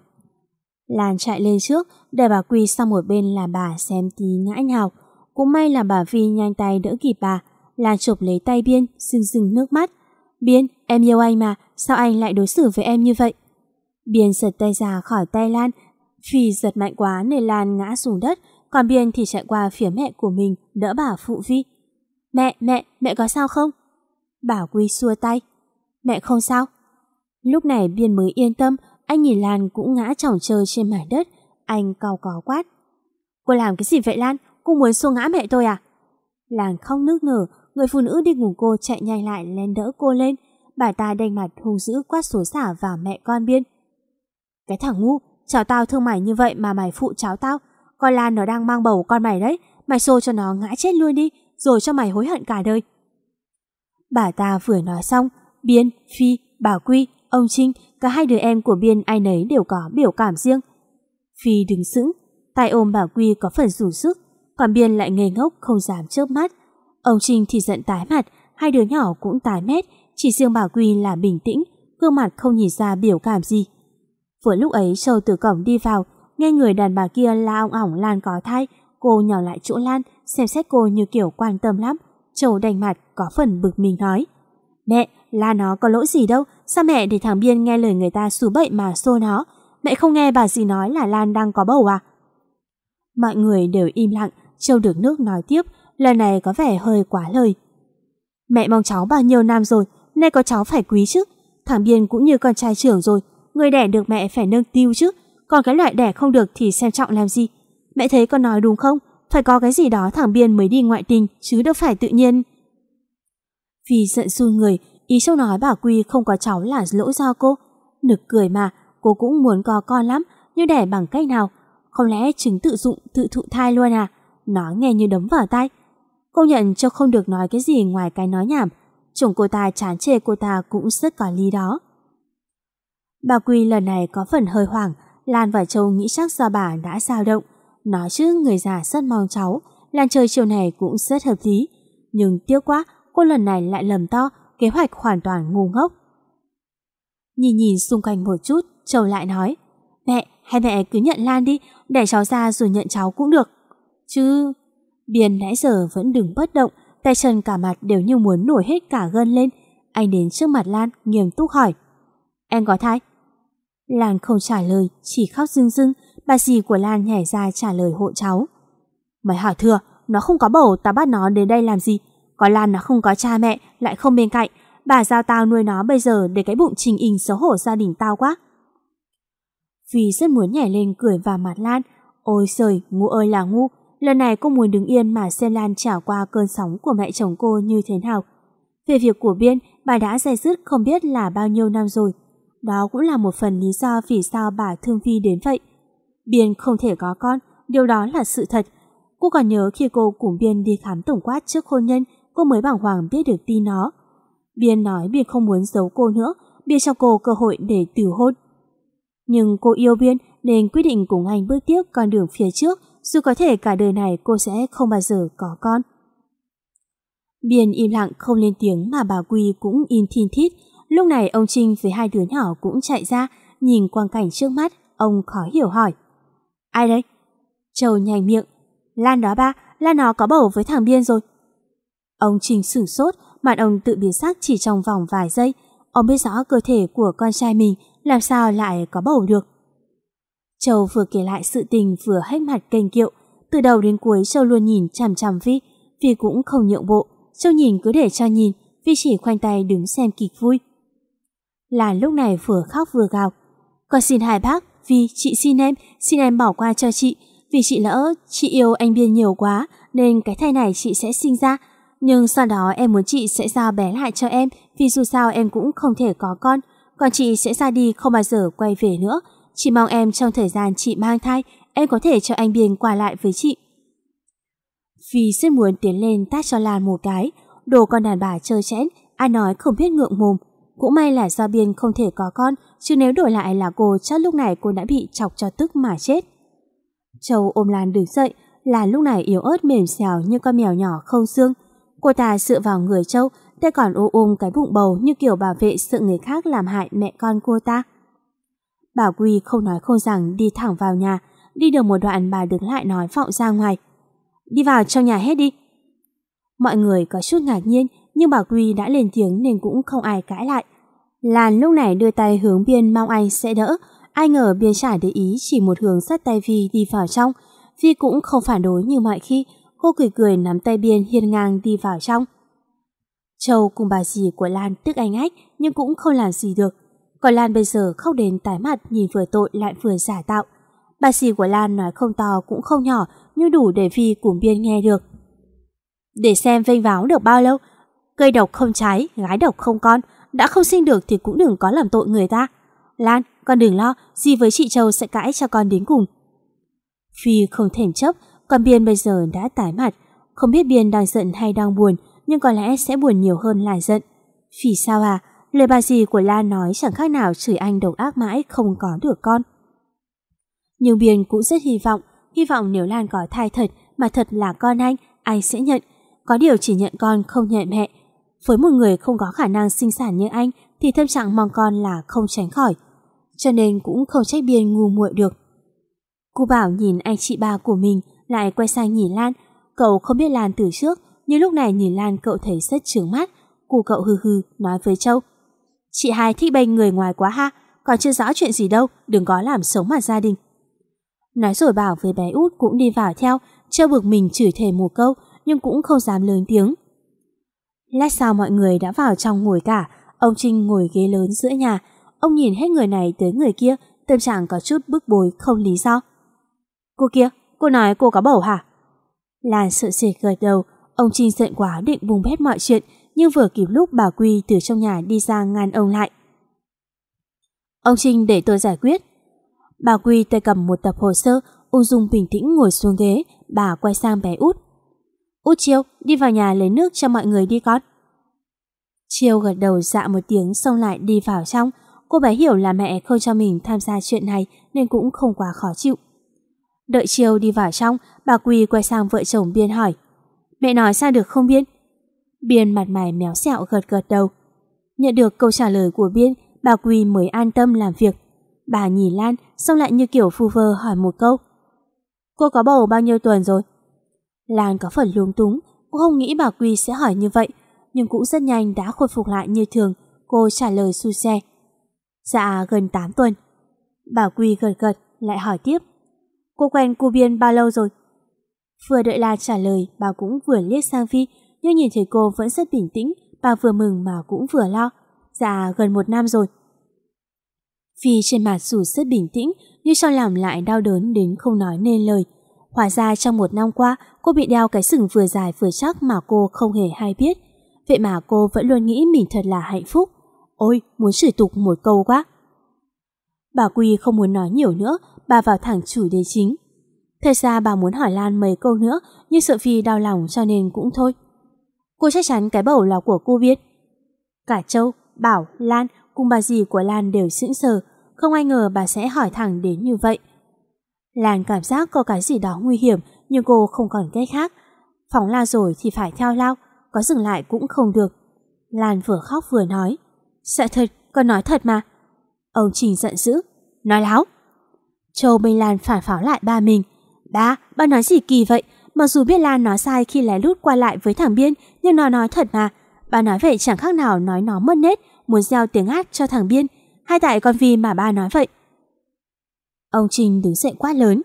Lan chạy lên trước, để bà Quy sang một bên là bà xem tí ngã nhào. Cũng may là bà Vi nhanh tay đỡ kịp bà. Lan chụp lấy tay Biên, rưng rưng nước mắt. Biên, em yêu anh mà, sao anh lại đối xử với em như vậy? Biên giật tay ra khỏi tay Lan. Phi giật mạnh quá nên Lan ngã xuống đất, còn Biên thì chạy qua phía mẹ của mình, đỡ bà phụ Vi. Mẹ, mẹ, mẹ có sao không? Bảo Quy xua tay. Mẹ không sao. Lúc này Biên mới yên tâm, anh nhìn Lan cũng ngã chỏng chơi trên mảnh đất. Anh cau có quát. Cô làm cái gì vậy Lan? Cô muốn xô ngã mẹ tôi à? Lan khóc nước nở, người phụ nữ đi ngủ cô chạy nhanh lại lên đỡ cô lên. Bà ta đành mặt hung dữ quát số xả vào mẹ con Biên. Cái thằng ngu, cháu tao thương mày như vậy mà mày phụ cháu tao. Con Lan nó đang mang bầu con mày đấy, mày xô cho nó ngã chết luôn đi, rồi cho mày hối hận cả đời. Bà ta vừa nói xong, Biên, Phi, Bảo Quy, ông Trinh, cả hai đứa em của Biên ai nấy đều có biểu cảm riêng. Phi đứng sững, tay ôm Bảo Quy có phần rủ sức, còn Biên lại ngây ngốc không dám chớp mắt. Ông Trinh thì giận tái mặt, hai đứa nhỏ cũng tái mét, chỉ riêng Bảo Quy là bình tĩnh, gương mặt không nhìn ra biểu cảm gì. Vừa lúc ấy Châu từ cổng đi vào, nghe người đàn bà kia la ông ỏng Lan có thai, cô nhỏ lại chỗ Lan, xem xét cô như kiểu quan tâm lắm. Châu đành mặt có phần bực mình nói. Mẹ, là nó có lỗi gì đâu, sao mẹ để thằng Biên nghe lời người ta xú bậy mà xô nó? Mẹ không nghe bà gì nói là Lan đang có bầu à? Mọi người đều im lặng, Châu được nước nói tiếp, lần này có vẻ hơi quá lời. Mẹ mong cháu bao nhiêu năm rồi, nay có cháu phải quý chứ. Thằng Biên cũng như con trai trưởng rồi, người đẻ được mẹ phải nâng tiêu chứ. Còn cái loại đẻ không được thì xem trọng làm gì. Mẹ thấy con nói đúng không? Phải có cái gì đó thẳng Biên mới đi ngoại tình, chứ đâu phải tự nhiên. Vì giận xui người, ý châu nói bà Quy không có cháu là lỗi do cô. Nực cười mà, cô cũng muốn có con lắm, nhưng đẻ bằng cách nào? Không lẽ chứng tự dụng, tự thụ thai luôn à? Nói nghe như đấm vào tay. Cô nhận cho không được nói cái gì ngoài cái nói nhảm. Chồng cô ta chán chê cô ta cũng rất có lý đó. Bà Quy lần này có phần hơi hoảng, Lan và Châu nghĩ chắc do bà đã dao động. Nói chứ người già rất mong cháu, Lan chơi chiều này cũng rất hợp lý. Nhưng tiếc quá, cô lần này lại lầm to, kế hoạch hoàn toàn ngu ngốc. Nhìn nhìn xung quanh một chút, Châu lại nói, mẹ, hay mẹ cứ nhận Lan đi, để cháu ra rồi nhận cháu cũng được. Chứ... Biên nãy giờ vẫn đứng bất động, tay chân cả mặt đều như muốn nổi hết cả gân lên. Anh đến trước mặt Lan, nghiêm túc hỏi. Em có thai? Lan không trả lời, chỉ khóc rưng rưng, bà dì của Lan nhảy ra trả lời hộ cháu. Mày hỏi thừa, nó không có bầu, tao bắt nó đến đây làm gì? Có Lan nó không có cha mẹ, lại không bên cạnh. Bà giao tao nuôi nó bây giờ để cái bụng trình hình xấu hổ gia đình tao quá. Vì rất muốn nhảy lên cười vào mặt Lan. Ôi trời, ngu ơi là ngu. Lần này cô muốn đứng yên mà xem Lan trả qua cơn sóng của mẹ chồng cô như thế nào. Về việc của Biên, bà đã dày dứt không biết là bao nhiêu năm rồi. Đó cũng là một phần lý do vì sao bà thương Vi đến vậy. Biên không thể có con, điều đó là sự thật. Cô còn nhớ khi cô cùng Biên đi khám tổng quát trước hôn nhân, cô mới bàng hoàng biết được tin nó. Biên nói Biên không muốn giấu cô nữa, Biên cho cô cơ hội để từ hôn. Nhưng cô yêu Biên, nên quyết định cùng anh bước tiếp con đường phía trước, dù có thể cả đời này cô sẽ không bao giờ có con. Biên im lặng không lên tiếng mà bà Quy cũng im thiên thít. Lúc này ông Trinh với hai đứa nhỏ cũng chạy ra, nhìn quang cảnh trước mắt, ông khó hiểu hỏi. Ai đấy? Châu nhanh miệng. Lan đó ba, Lan nó có bầu với thằng Biên rồi. Ông Trinh sửng sốt, mặt ông tự biến sắc chỉ trong vòng vài giây. Ông biết rõ cơ thể của con trai mình làm sao lại có bầu được. Châu vừa kể lại sự tình vừa hết mặt kênh kiệu. Từ đầu đến cuối Châu luôn nhìn chằm chằm Vi, Vi cũng không nhượng bộ. Châu nhìn cứ để cho nhìn, Vi chỉ khoanh tay đứng xem kịch vui. Là lúc này vừa khóc vừa gào. Con xin hai bác, vì chị xin em, xin em bỏ qua cho chị. Vì chị lỡ, chị yêu anh Biên nhiều quá, nên cái thai này chị sẽ sinh ra. Nhưng sau đó em muốn chị sẽ giao bé lại cho em, vì dù sao em cũng không thể có con. Còn chị sẽ ra đi không bao giờ quay về nữa. Chị mong em trong thời gian chị mang thai, em có thể cho anh Biên qua lại với chị. Vì rất muốn tiến lên tát cho Lan một cái, đồ con đàn bà chơi chẽn, ai nói không biết ngượng mồm. Cũng may là do Biên không thể có con, chứ nếu đổi lại là cô chắc lúc này cô đã bị chọc cho tức mà chết. Châu ôm Lan đứng dậy, Lan lúc này yếu ớt mềm xèo như con mèo nhỏ không xương. Cô ta dựa vào người Châu, tay còn ôm ôm cái bụng bầu như kiểu bảo vệ sợ người khác làm hại mẹ con cô ta. Bà Quy không nói không rằng đi thẳng vào nhà, đi được một đoạn bà đứng lại nói vọng ra ngoài. Đi vào trong nhà hết đi. Mọi người có chút ngạc nhiên, nhưng bà Quy đã lên tiếng nên cũng không ai cãi lại. Lan lúc này đưa tay hướng biên mong anh sẽ đỡ, ai ngờ biên chả để ý chỉ một hướng sát tay Vi đi vào trong. Vi cũng không phản đối như mọi khi, cô cười cười nắm tay biên hiên ngang đi vào trong. Châu cùng bà dì của Lan tức anh ách nhưng cũng không làm gì được. Còn Lan bây giờ khóc đến tái mặt nhìn vừa tội lại vừa giả tạo. Bà dì của Lan nói không to cũng không nhỏ nhưng đủ để Vi cùng biên nghe được. Để xem vênh váo được bao lâu, cây độc không trái, gái độc không con, đã không sinh được thì cũng đừng có làm tội người ta. Lan, con đừng lo, gì với chị Châu sẽ cãi cho con đến cùng. Phi không thèm chấp, còn Biên bây giờ đã tái mặt. Không biết Biên đang giận hay đang buồn, nhưng có lẽ sẽ buồn nhiều hơn là giận. Vì sao à? Lời bà dì của Lan nói chẳng khác nào chửi anh độc ác mãi không có được con. Nhưng Biên cũng rất hy vọng, hy vọng nếu Lan có thai thật mà thật là con anh, anh sẽ nhận. Có điều chỉ nhận con không nhận mẹ. Với một người không có khả năng sinh sản như anh thì tâm trạng mong con là không tránh khỏi. Cho nên cũng không trách Biên ngu muội được. Cô bảo nhìn anh chị ba của mình lại quay sang nhìn Lan. Cậu không biết Lan từ trước, nhưng lúc này nhìn Lan cậu thấy rất trướng mắt. Cô cậu hừ hừ nói với Châu. Chị hai thích bênh người ngoài quá ha, còn chưa rõ chuyện gì đâu, đừng có làm sống mặt gia đình. Nói rồi bảo với bé út cũng đi vào theo, Châu bực mình chửi thề một câu, nhưng cũng không dám lớn tiếng. Lát sau mọi người đã vào trong ngồi cả, ông Trinh ngồi ghế lớn giữa nhà, ông nhìn hết người này tới người kia, tâm trạng có chút bức bối không lý do. Cô kia, cô nói cô có bầu hả? Lan sợ sệt gật đầu, ông Trinh giận quá định bùng bét mọi chuyện, nhưng vừa kịp lúc bà Quy từ trong nhà đi ra ngăn ông lại. Ông Trinh để tôi giải quyết. Bà Quy tay cầm một tập hồ sơ, ung dung bình tĩnh ngồi xuống ghế, bà quay sang bé út. Út Chiêu, đi vào nhà lấy nước cho mọi người đi con. Chiêu gật đầu dạ một tiếng xong lại đi vào trong. Cô bé hiểu là mẹ không cho mình tham gia chuyện này nên cũng không quá khó chịu. Đợi Chiêu đi vào trong, bà Quy quay sang vợ chồng Biên hỏi. Mẹ nói sao được không Biên? Biên mặt mày méo xẹo gật gật đầu. Nhận được câu trả lời của Biên, bà Quy mới an tâm làm việc. Bà nhìn Lan, xong lại như kiểu phu vơ hỏi một câu. Cô có bầu bao nhiêu tuần rồi? Lan có phần luống túng, cô không nghĩ bà Quy sẽ hỏi như vậy, nhưng cũng rất nhanh đã khôi phục lại như thường, cô trả lời su xe. Dạ, gần 8 tuần. Bà Quy gật gật, lại hỏi tiếp. Cô quen cô Biên bao lâu rồi? Vừa đợi Lan trả lời, bà cũng vừa liếc sang Phi, nhưng nhìn thấy cô vẫn rất bình tĩnh, bà vừa mừng mà cũng vừa lo. Dạ, gần một năm rồi. Phi trên mặt dù rất bình tĩnh, nhưng trong lòng lại đau đớn đến không nói nên lời. Hóa ra trong một năm qua, cô bị đeo cái sừng vừa dài vừa chắc mà cô không hề hay biết. Vậy mà cô vẫn luôn nghĩ mình thật là hạnh phúc. Ôi, muốn chửi tục một câu quá. Bà Quy không muốn nói nhiều nữa, bà vào thẳng chủ đề chính. Thật ra bà muốn hỏi Lan mấy câu nữa, nhưng sợ Phi đau lòng cho nên cũng thôi. Cô chắc chắn cái bầu là của cô biết. Cả Châu, Bảo, Lan cùng bà dì của Lan đều sững sờ, không ai ngờ bà sẽ hỏi thẳng đến như vậy. Lan cảm giác có cái gì đó nguy hiểm nhưng cô không còn cách khác. Phóng lao rồi thì phải theo lao, có dừng lại cũng không được. Lan vừa khóc vừa nói. Sợ thật, con nói thật mà. Ông Trình giận dữ. Nói láo. Châu Minh Lan phản pháo lại ba mình. Ba, ba nói gì kỳ vậy? Mặc dù biết Lan nói sai khi lén lút qua lại với thằng Biên, nhưng nó nói thật mà. Ba nói vậy chẳng khác nào nói nó mất nết, muốn gieo tiếng ác cho thằng Biên. Hay tại con vì mà ba nói vậy? Ông Trình đứng dậy quá lớn.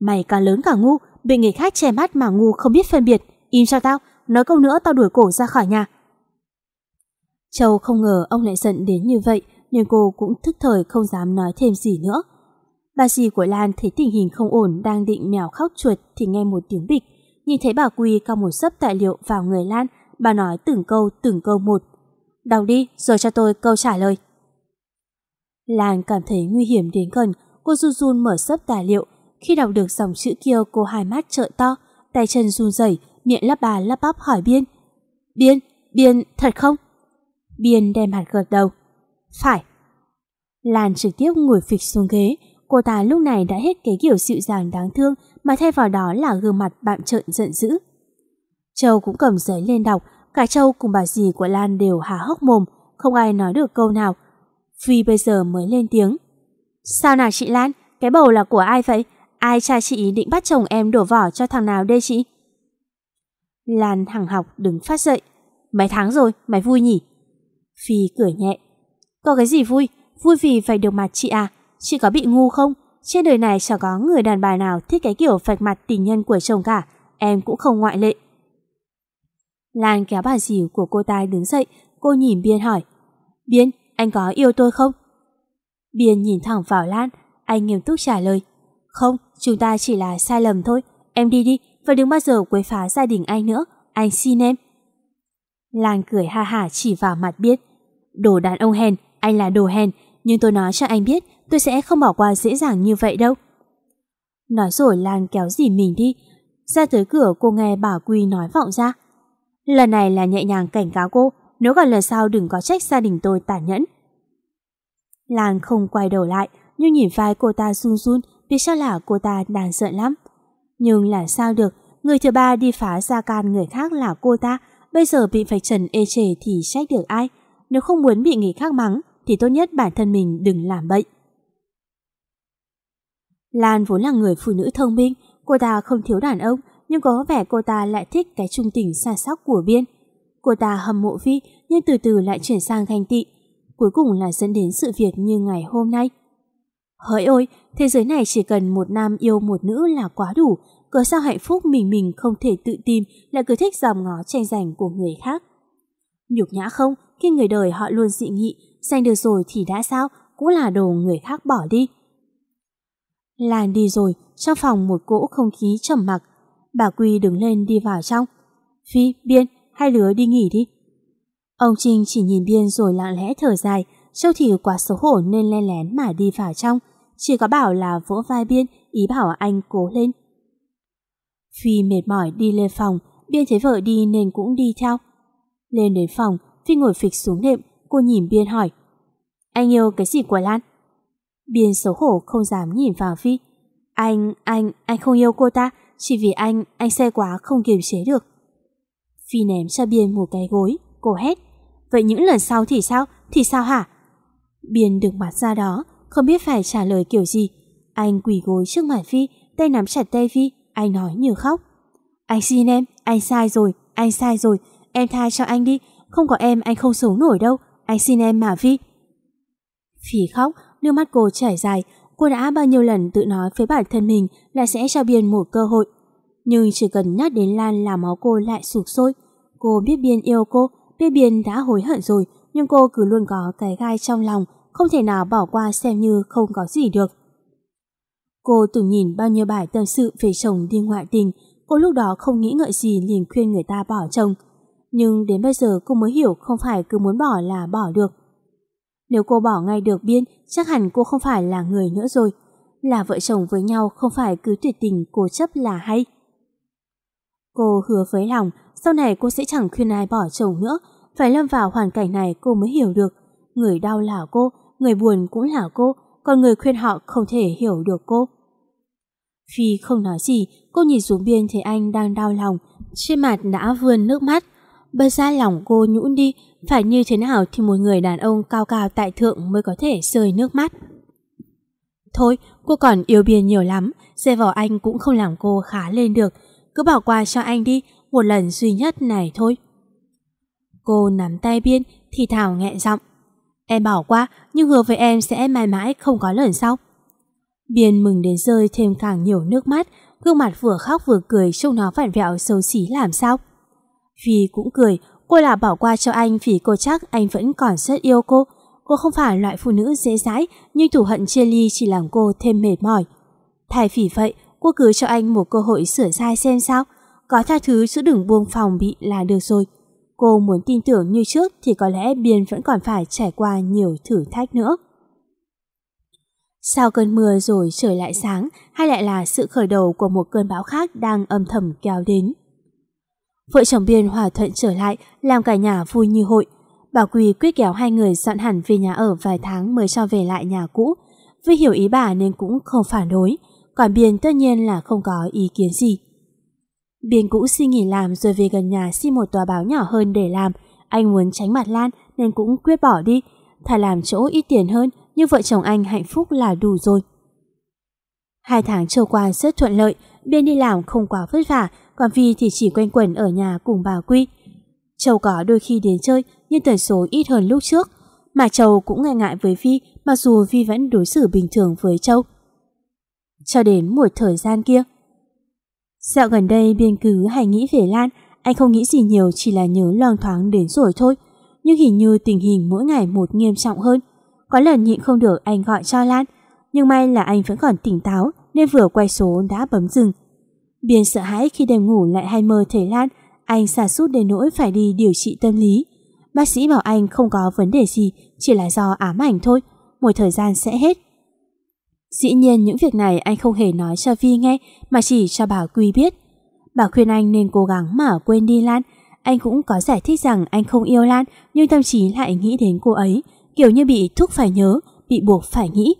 Mày càng lớn càng ngu, bị người khác che mắt mà ngu không biết phân biệt. Im cho tao, nói câu nữa tao đuổi cổ ra khỏi nhà. Châu không ngờ ông lại giận đến như vậy, nhưng cô cũng thức thời không dám nói thêm gì nữa. Bà dì của Lan thấy tình hình không ổn đang định mèo khóc chuột thì nghe một tiếng bịch. Nhìn thấy bà Quy cao một sấp tài liệu vào người Lan, bà nói từng câu từng câu một. Đọc đi rồi cho tôi câu trả lời. Lan cảm thấy nguy hiểm đến gần, cô run run mở sấp tài liệu. Khi đọc được dòng chữ kia cô hai mắt trợn to, tay chân run rẩy, miệng lắp bà lắp bắp hỏi Biên. Biên, Biên, thật không? Biên đem hạt gật đầu. Phải. Lan trực tiếp ngồi phịch xuống ghế, cô ta lúc này đã hết cái kiểu dịu dàng đáng thương mà thay vào đó là gương mặt bạm trợn giận dữ. Châu cũng cầm giấy lên đọc, cả Châu cùng bà dì của Lan đều há hốc mồm, không ai nói được câu nào. Phi bây giờ mới lên tiếng. Sao nào chị Lan, cái bầu là của ai vậy? Ai cha chị định bắt chồng em đổ vỏ cho thằng nào đây chị? Lan thẳng học đứng phát dậy. Mấy tháng rồi, mày vui nhỉ? Phi cười nhẹ. Có cái gì vui? Vui vì phải được mặt chị à? Chị có bị ngu không? Trên đời này chẳng có người đàn bà nào thích cái kiểu phạch mặt tình nhân của chồng cả. Em cũng không ngoại lệ. Lan kéo bà dì của cô ta đứng dậy. Cô nhìn Biên hỏi. Biên, anh có yêu tôi không? Biên nhìn thẳng vào Lan. Anh nghiêm túc trả lời. Không, chúng ta chỉ là sai lầm thôi. Em đi đi, và đừng bao giờ quấy phá gia đình anh nữa. Anh xin em. Lan cười ha hả chỉ vào mặt biết. Đồ đàn ông hèn, anh là đồ hèn, nhưng tôi nói cho anh biết tôi sẽ không bỏ qua dễ dàng như vậy đâu. Nói rồi Lan kéo dì mình đi, ra tới cửa cô nghe bà Quy nói vọng ra. Lần này là nhẹ nhàng cảnh cáo cô, nếu còn lần sau đừng có trách gia đình tôi tàn nhẫn. Lan không quay đầu lại, nhưng nhìn vai cô ta run run, biết chắc là cô ta đang sợ lắm. Nhưng là sao được, người thứ ba đi phá ra can người khác là cô ta, bây giờ bị phải trần ê chề thì trách được ai. Nếu không muốn bị người khác mắng, thì tốt nhất bản thân mình đừng làm bệnh. Lan vốn là người phụ nữ thông minh, cô ta không thiếu đàn ông, nhưng có vẻ cô ta lại thích cái trung tình xa sóc của Biên. Cô ta hâm mộ Vi, nhưng từ từ lại chuyển sang ganh tị. Cuối cùng là dẫn đến sự việc như ngày hôm nay. Hỡi ôi, thế giới này chỉ cần một nam yêu một nữ là quá đủ, cớ sao hạnh phúc mình mình không thể tự tìm lại cứ thích dòm ngó tranh giành của người khác. Nhục nhã không, khi người đời họ luôn dị nghị, giành được rồi thì đã sao, cũng là đồ người khác bỏ đi. Lan đi rồi, trong phòng một cỗ không khí trầm mặc. Bà Quy đứng lên đi vào trong. Phi, Biên, hai đứa đi nghỉ đi. Ông Trinh chỉ nhìn Biên rồi lặng lẽ thở dài, Châu Thị quá xấu hổ nên len lén mà đi vào trong. Chỉ có bảo là vỗ vai Biên, ý bảo anh cố lên. Phi mệt mỏi đi lên phòng, Biên thấy vợ đi nên cũng đi theo. Lên đến phòng, Phi ngồi phịch xuống nệm, cô nhìn Biên hỏi. Anh yêu cái gì của Lan? Biên xấu hổ không dám nhìn vào Phi. Anh, anh, anh không yêu cô ta, chỉ vì anh, anh xe quá không kiềm chế được. Phi ném cho Biên một cái gối, cô hét. Vậy những lần sau thì sao? Thì sao hả? Biên được mặt ra đó, không biết phải trả lời kiểu gì. Anh quỳ gối trước mặt Phi, tay nắm chặt tay Phi, anh nói như khóc. Anh xin em, anh sai rồi, anh sai rồi, em tha cho anh đi, không có em anh không sống nổi đâu, anh xin em mà Phi. Phi khóc, nước mắt cô chảy dài, cô đã bao nhiêu lần tự nói với bản thân mình là sẽ cho Biên một cơ hội. Nhưng chỉ cần nhắc đến Lan là máu cô lại sụp sôi. Cô biết Biên yêu cô, biết Biên đã hối hận rồi, nhưng cô cứ luôn có cái gai trong lòng, không thể nào bỏ qua xem như không có gì được. Cô từng nhìn bao nhiêu bài tâm sự về chồng đi ngoại tình, cô lúc đó không nghĩ ngợi gì liền khuyên người ta bỏ chồng. Nhưng đến bây giờ cô mới hiểu không phải cứ muốn bỏ là bỏ được. Nếu cô bỏ ngay được biên, chắc hẳn cô không phải là người nữa rồi. Là vợ chồng với nhau không phải cứ tuyệt tình cố chấp là hay. Cô hứa với lòng, sau này cô sẽ chẳng khuyên ai bỏ chồng nữa. Phải lâm vào hoàn cảnh này cô mới hiểu được. Người đau là cô, người buồn cũng là cô, còn người khuyên họ không thể hiểu được cô. Phi không nói gì, cô nhìn xuống biên thấy anh đang đau lòng, trên mặt đã vươn nước mắt. Bây ra lòng cô nhũn đi, phải như thế nào thì một người đàn ông cao cao tại thượng mới có thể rơi nước mắt. Thôi, cô còn yêu biên nhiều lắm, xe vào anh cũng không làm cô khá lên được. Cứ bỏ qua cho anh đi, một lần duy nhất này thôi. Cô nắm tay biên, thì thảo nghẹn giọng. Em bỏ qua, nhưng hứa với em sẽ mãi mãi không có lần sau. Biên mừng đến rơi thêm càng nhiều nước mắt, gương mặt vừa khóc vừa cười trông nó phản vẹo xấu xí làm sao. Phi cũng cười, cô là bỏ qua cho anh vì cô chắc anh vẫn còn rất yêu cô. Cô không phải loại phụ nữ dễ dãi, nhưng thủ hận chia ly chỉ làm cô thêm mệt mỏi. Thay vì vậy, cô cứ cho anh một cơ hội sửa sai xem sao. Có tha thứ chứ đừng buông phòng bị là được rồi. Cô muốn tin tưởng như trước thì có lẽ Biên vẫn còn phải trải qua nhiều thử thách nữa. Sau cơn mưa rồi trời lại sáng hay lại là sự khởi đầu của một cơn bão khác đang âm thầm kéo đến. Vợ chồng Biên hòa thuận trở lại làm cả nhà vui như hội. Bà Quỳ quyết kéo hai người dọn hẳn về nhà ở vài tháng mới cho về lại nhà cũ. Vì hiểu ý bà nên cũng không phản đối, còn Biên tất nhiên là không có ý kiến gì. Biên cũ xin nghỉ làm rồi về gần nhà xin một tòa báo nhỏ hơn để làm. Anh muốn tránh mặt Lan nên cũng quyết bỏ đi. Thà làm chỗ ít tiền hơn nhưng vợ chồng anh hạnh phúc là đủ rồi. Hai tháng trôi qua rất thuận lợi, Biên đi làm không quá vất vả, còn Vi thì chỉ quanh quẩn ở nhà cùng bà Quy. Châu có đôi khi đến chơi nhưng tần số ít hơn lúc trước. Mà Châu cũng ngại ngại với Vi mặc dù Vi vẫn đối xử bình thường với Châu. Cho đến một thời gian kia. Dạo gần đây Biên cứ hay nghĩ về Lan, anh không nghĩ gì nhiều chỉ là nhớ loang thoáng đến rồi thôi. Nhưng hình như tình hình mỗi ngày một nghiêm trọng hơn. Có lần nhịn không được anh gọi cho Lan, nhưng may là anh vẫn còn tỉnh táo nên vừa quay số đã bấm dừng. Biên sợ hãi khi đêm ngủ lại hay mơ thấy Lan, anh xa sút đến nỗi phải đi điều trị tâm lý. Bác sĩ bảo anh không có vấn đề gì, chỉ là do ám ảnh thôi, một thời gian sẽ hết. Dĩ nhiên những việc này anh không hề nói cho Vi nghe mà chỉ cho bà Quy biết. Bà khuyên anh nên cố gắng mà quên đi Lan. Anh cũng có giải thích rằng anh không yêu Lan nhưng tâm trí lại nghĩ đến cô ấy, kiểu như bị thúc phải nhớ, bị buộc phải nghĩ.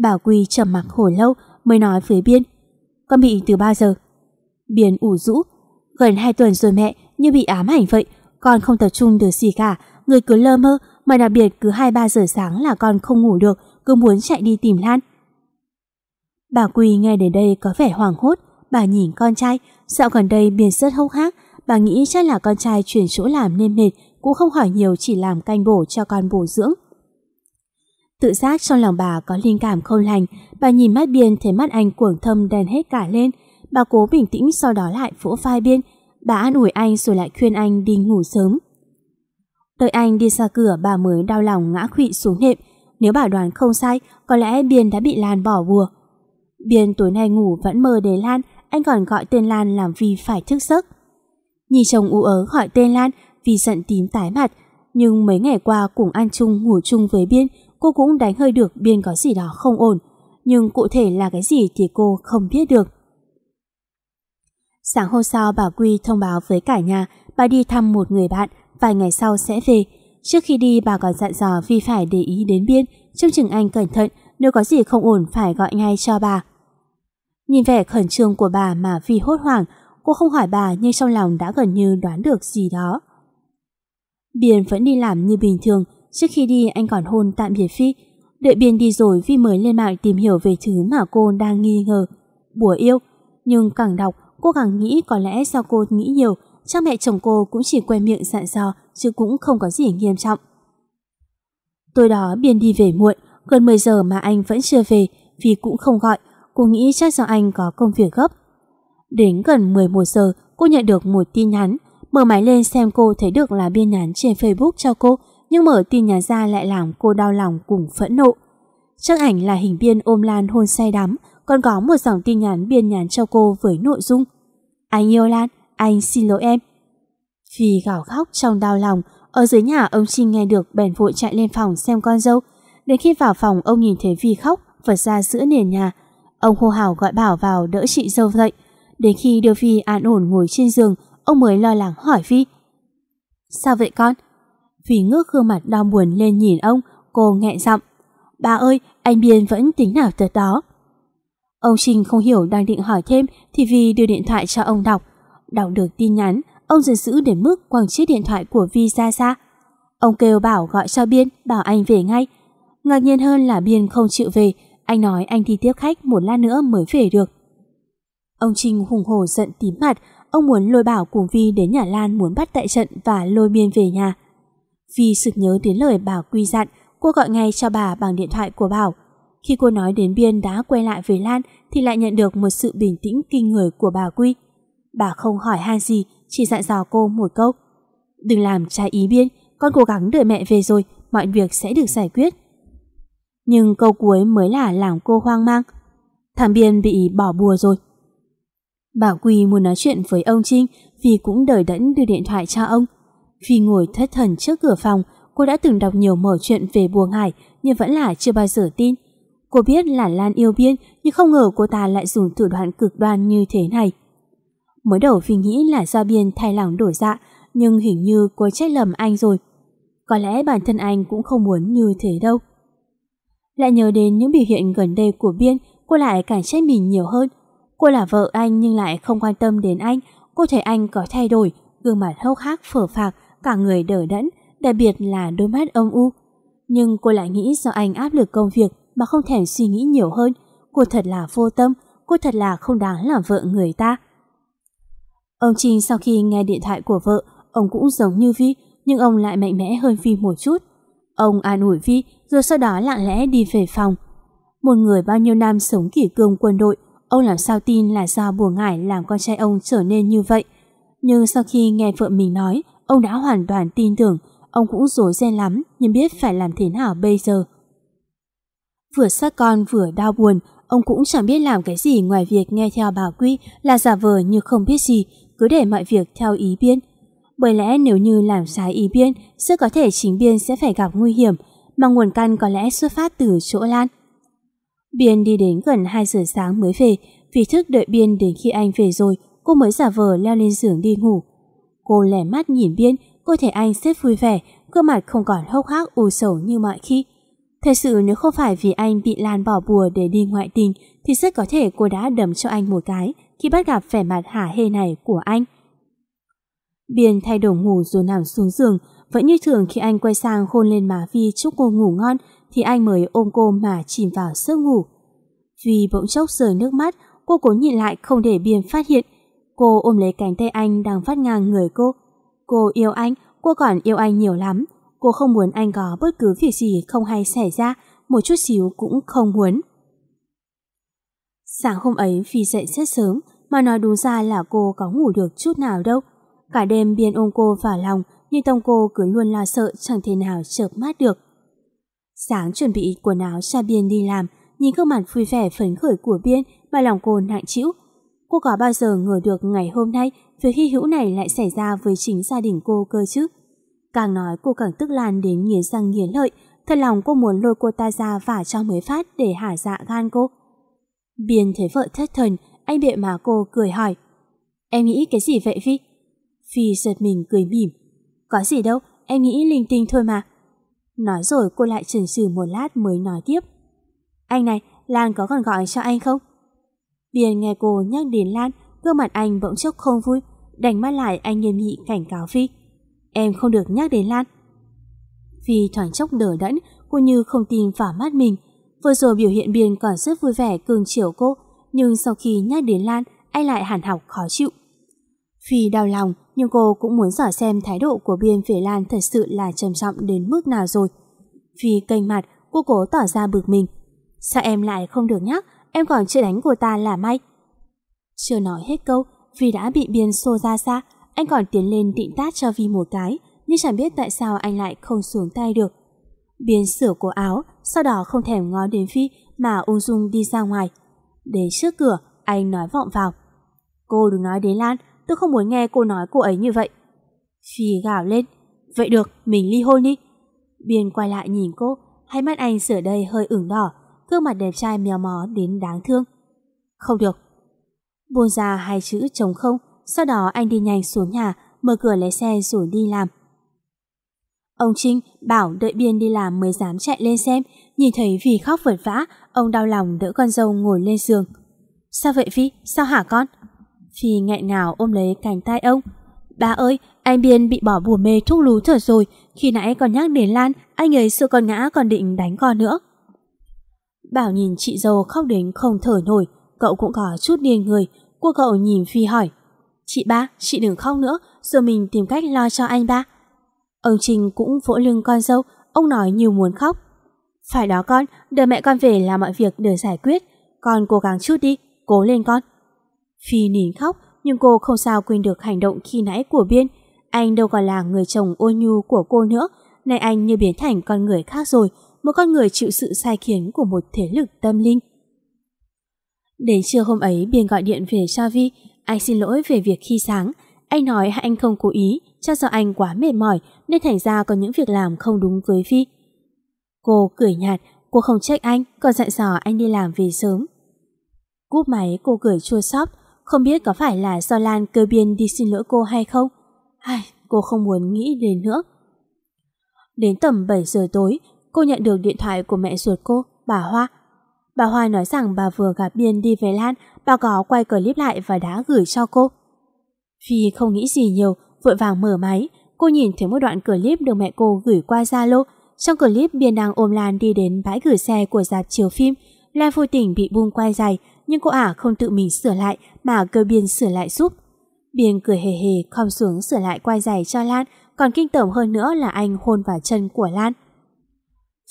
Bà Quy trầm mặc hồi lâu mới nói với Biên. Con bị từ bao giờ? Biên ủ rũ. Gần 2 tuần rồi mẹ, như bị ám ảnh vậy. Con không tập trung được gì cả, người cứ lơ mơ, mà đặc biệt cứ 2-3 giờ sáng là con không ngủ được, cứ muốn chạy đi tìm Lan. Bà Quỳ nghe đến đây có vẻ hoảng hốt, bà nhìn con trai, dạo gần đây Biên rất hốc hác, bà nghĩ chắc là con trai chuyển chỗ làm nên mệt, cũng không hỏi nhiều chỉ làm canh bổ cho con bổ dưỡng. Tự giác trong lòng bà có linh cảm không lành, bà nhìn mắt Biên thấy mắt anh cuồng thâm đèn hết cả lên. Bà cố bình tĩnh sau đó lại vỗ vai Biên. Bà an ủi anh rồi lại khuyên anh đi ngủ sớm. Đợi anh đi ra cửa bà mới đau lòng ngã khụy xuống nệm. Nếu bà đoán không sai, có lẽ Biên đã bị Lan bỏ bùa. Biên tối nay ngủ vẫn mơ đến Lan, anh còn gọi tên Lan làm vì phải thức giấc. Nhìn chồng u ớ gọi tên Lan vì giận tím tái mặt, nhưng mấy ngày qua cùng ăn chung ngủ chung với Biên, cô cũng đánh hơi được Biên có gì đó không ổn, nhưng cụ thể là cái gì thì cô không biết được. Sáng hôm sau bà Quy thông báo với cả nhà bà đi thăm một người bạn, vài ngày sau sẽ về. Trước khi đi bà còn dặn dò vì phải để ý đến Biên, trông chừng anh cẩn thận, nếu có gì không ổn phải gọi ngay cho bà. Nhìn vẻ khẩn trương của bà mà vì hốt hoảng, cô không hỏi bà nhưng trong lòng đã gần như đoán được gì đó. Biên vẫn đi làm như bình thường, trước khi đi anh còn hôn tạm biệt Phi. Đợi Biên đi rồi Vi mới lên mạng tìm hiểu về thứ mà cô đang nghi ngờ. Bùa yêu. Nhưng càng đọc, cô càng nghĩ có lẽ do cô nghĩ nhiều, cha mẹ chồng cô cũng chỉ quen miệng dặn dò, chứ cũng không có gì nghiêm trọng. Tối đó Biên đi về muộn, gần 10 giờ mà anh vẫn chưa về, vì cũng không gọi, cô nghĩ chắc do anh có công việc gấp. Đến gần 11 giờ, cô nhận được một tin nhắn, Mở máy lên xem cô thấy được là biên nhắn trên Facebook cho cô, nhưng mở tin nhắn ra lại làm cô đau lòng cùng phẫn nộ. Chắc ảnh là hình biên ôm Lan hôn say đắm, còn có một dòng tin nhắn biên nhắn cho cô với nội dung Anh yêu Lan, anh xin lỗi em. Phi gào khóc trong đau lòng, ở dưới nhà ông Trinh nghe được bèn vội chạy lên phòng xem con dâu. Đến khi vào phòng ông nhìn thấy Vi khóc, vật ra giữa nền nhà. Ông hô hào gọi Bảo vào đỡ chị dâu dậy. Đến khi đưa Phi an ổn ngồi trên giường, ông mới lo lắng hỏi Vi. Sao vậy con? Vi ngước gương mặt đau buồn lên nhìn ông, cô nghẹn giọng. bà ơi, anh Biên vẫn tính nào tật đó. Ông Trinh không hiểu đang định hỏi thêm thì Vi đưa điện thoại cho ông đọc. Đọc được tin nhắn, ông giận dữ đến mức quăng chiếc điện thoại của Vi ra xa. Ông kêu bảo gọi cho Biên, bảo anh về ngay. Ngạc nhiên hơn là Biên không chịu về, anh nói anh đi tiếp khách một lát nữa mới về được. Ông Trinh hùng hổ giận tím mặt, ông muốn lôi bảo cùng Vi đến nhà Lan muốn bắt tại trận và lôi Biên về nhà. Vi sực nhớ đến lời bà Quy dặn, cô gọi ngay cho bà bằng điện thoại của Bảo. Khi cô nói đến Biên đã quay lại với Lan thì lại nhận được một sự bình tĩnh kinh người của bà Quy. Bà không hỏi han gì, chỉ dặn dò cô một câu. Đừng làm trái ý Biên, con cố gắng đợi mẹ về rồi, mọi việc sẽ được giải quyết. Nhưng câu cuối mới là làm cô hoang mang. Thằng Biên bị bỏ bùa rồi. Bảo Quy muốn nói chuyện với ông Trinh vì cũng đợi đẫn đưa điện thoại cho ông. Vì ngồi thất thần trước cửa phòng, cô đã từng đọc nhiều mở chuyện về bùa ngải nhưng vẫn là chưa bao giờ tin. Cô biết là Lan yêu Biên nhưng không ngờ cô ta lại dùng thủ đoạn cực đoan như thế này. Mới đầu vì nghĩ là do Biên thay lòng đổi dạ nhưng hình như cô trách lầm anh rồi. Có lẽ bản thân anh cũng không muốn như thế đâu. Lại nhớ đến những biểu hiện gần đây của Biên, cô lại càng trách mình nhiều hơn. Cô là vợ anh nhưng lại không quan tâm đến anh. Cô thấy anh có thay đổi, gương mặt hốc hác phở phạc, cả người đỡ đẫn, đặc biệt là đôi mắt âm u. Nhưng cô lại nghĩ do anh áp lực công việc mà không thèm suy nghĩ nhiều hơn. Cô thật là vô tâm, cô thật là không đáng làm vợ người ta. Ông Trinh sau khi nghe điện thoại của vợ, ông cũng giống như Vi, nhưng ông lại mạnh mẽ hơn Vi một chút. Ông an ủi Vi, rồi sau đó lặng lẽ đi về phòng. Một người bao nhiêu năm sống kỷ cương quân đội, ông làm sao tin là do bùa ngải làm con trai ông trở nên như vậy. Nhưng sau khi nghe vợ mình nói, ông đã hoàn toàn tin tưởng, ông cũng rối ren lắm, nhưng biết phải làm thế nào bây giờ. Vừa sát con vừa đau buồn, ông cũng chẳng biết làm cái gì ngoài việc nghe theo bà Quy là giả vờ như không biết gì, cứ để mọi việc theo ý biên. Bởi lẽ nếu như làm trái ý biên, rất có thể chính biên sẽ phải gặp nguy hiểm, mà nguồn căn có lẽ xuất phát từ chỗ Lan. Biên đi đến gần 2 giờ sáng mới về, vì thức đợi Biên đến khi anh về rồi, cô mới giả vờ leo lên giường đi ngủ. Cô lẻ mắt nhìn Biên, cô thấy anh rất vui vẻ, cơ mặt không còn hốc hác u sầu như mọi khi. Thật sự nếu không phải vì anh bị Lan bỏ bùa để đi ngoại tình thì rất có thể cô đã đấm cho anh một cái khi bắt gặp vẻ mặt hả hê này của anh. Biên thay đồ ngủ rồi nằm xuống giường, vẫn như thường khi anh quay sang hôn lên má Vi chúc cô ngủ ngon thì anh mới ôm cô mà chìm vào giấc ngủ. Vi bỗng chốc rời nước mắt, cô cố nhìn lại không để Biên phát hiện. Cô ôm lấy cánh tay anh đang phát ngang người cô. Cô yêu anh, cô còn yêu anh nhiều lắm. Cô không muốn anh có bất cứ việc gì không hay xảy ra, một chút xíu cũng không muốn. Sáng hôm ấy Phi dậy rất sớm, mà nói đúng ra là cô có ngủ được chút nào đâu. Cả đêm Biên ôm cô vào lòng, nhưng tông cô cứ luôn lo sợ chẳng thể nào chợp mắt được. Sáng chuẩn bị quần áo cho Biên đi làm, nhìn gương mặt vui vẻ phấn khởi của Biên mà lòng cô nặng chịu. Cô có bao giờ ngờ được ngày hôm nay việc hy hữu này lại xảy ra với chính gia đình cô cơ chứ? Càng nói cô càng tức lan đến nghiến răng nghiến lợi, thật lòng cô muốn lôi cô ta ra vả cho mới phát để hả dạ gan cô. Biên thấy vợ thất thần, anh bệ mà cô cười hỏi. Em nghĩ cái gì vậy Phi? Phi giật mình cười mỉm. Có gì đâu, em nghĩ linh tinh thôi mà. Nói rồi cô lại chần chừ một lát mới nói tiếp. Anh này, Lan có còn gọi cho anh không? Biên nghe cô nhắc đến Lan, gương mặt anh bỗng chốc không vui, đành mắt lại anh nghiêm nghị cảnh cáo Phi. Em không được nhắc đến Lan. Phi thoáng chốc đỡ đẫn, cô như không tin vào mắt mình. Vừa rồi biểu hiện Biên còn rất vui vẻ cường chiều cô, nhưng sau khi nhắc đến Lan, anh lại hẳn học khó chịu. Phi đau lòng, nhưng cô cũng muốn dò xem thái độ của Biên về Lan thật sự là trầm trọng đến mức nào rồi. Phi kênh mặt, cô cố tỏ ra bực mình. Sao em lại không được nhắc, em còn chưa đánh cô ta là may. Chưa nói hết câu, Phi đã bị Biên xô ra xa, anh còn tiến lên định tát cho Vi một cái, nhưng chẳng biết tại sao anh lại không xuống tay được. Biên sửa cổ áo, sau đó không thèm ngó đến Phi mà ung dung đi ra ngoài. Đến trước cửa, anh nói vọng vào. Cô đừng nói đến Lan, tôi không muốn nghe cô nói cô ấy như vậy. Phi gào lên. Vậy được, mình ly hôn đi. Biên quay lại nhìn cô, hai mắt anh sửa đây hơi ửng đỏ, gương mặt đẹp trai mèo mó đến đáng thương. Không được. Buông ra hai chữ trống không, sau đó anh đi nhanh xuống nhà, mở cửa lấy xe rồi đi làm. Ông Trinh bảo đợi Biên đi làm mới dám chạy lên xem, nhìn thấy vì khóc vật vã, ông đau lòng đỡ con dâu ngồi lên giường. Sao vậy Phi? Sao hả con? Phi nghẹn ngào ôm lấy cánh tay ông. Ba ơi, anh Biên bị bỏ bùa mê thuốc lú thở rồi. Khi nãy còn nhắc đến Lan, anh ấy sợ con ngã còn định đánh con nữa. Bảo nhìn chị dâu khóc đến không thở nổi, cậu cũng có chút điên người. Cô cậu nhìn Phi hỏi. Chị ba, chị đừng khóc nữa, rồi mình tìm cách lo cho anh ba. Ông Trình cũng vỗ lưng con dâu, ông nói như muốn khóc. Phải đó con, đợi mẹ con về là mọi việc được giải quyết. Con cố gắng chút đi, cố lên con. Phi nín khóc, nhưng cô không sao quên được hành động khi nãy của Biên. Anh đâu còn là người chồng ôn nhu của cô nữa, nay anh như biến thành con người khác rồi, một con người chịu sự sai khiến của một thế lực tâm linh. Đến trưa hôm ấy, Biên gọi điện về cho Vi, anh xin lỗi về việc khi sáng. Anh nói anh không cố ý, chắc do anh quá mệt mỏi nên thành ra có những việc làm không đúng với phi Cô cười nhạt, cô không trách anh, còn dặn dò anh đi làm về sớm. Cúp máy cô cười chua xót, không biết có phải là do Lan cơ biên đi xin lỗi cô hay không. Ai, cô không muốn nghĩ đến nữa. Đến tầm 7 giờ tối, cô nhận được điện thoại của mẹ ruột cô, bà Hoa. Bà Hoa nói rằng bà vừa gặp Biên đi về Lan, bà có quay clip lại và đã gửi cho cô. Phi không nghĩ gì nhiều, vội vàng mở máy. Cô nhìn thấy một đoạn clip được mẹ cô gửi qua Zalo. Trong clip Biên đang ôm Lan đi đến bãi gửi xe của dạp chiếu phim. Lan vô tình bị bung quay dài, nhưng cô ả không tự mình sửa lại mà kêu Biên sửa lại giúp. Biên cười hề hề khom xuống sửa lại quay giày cho Lan, còn kinh tởm hơn nữa là anh hôn vào chân của Lan.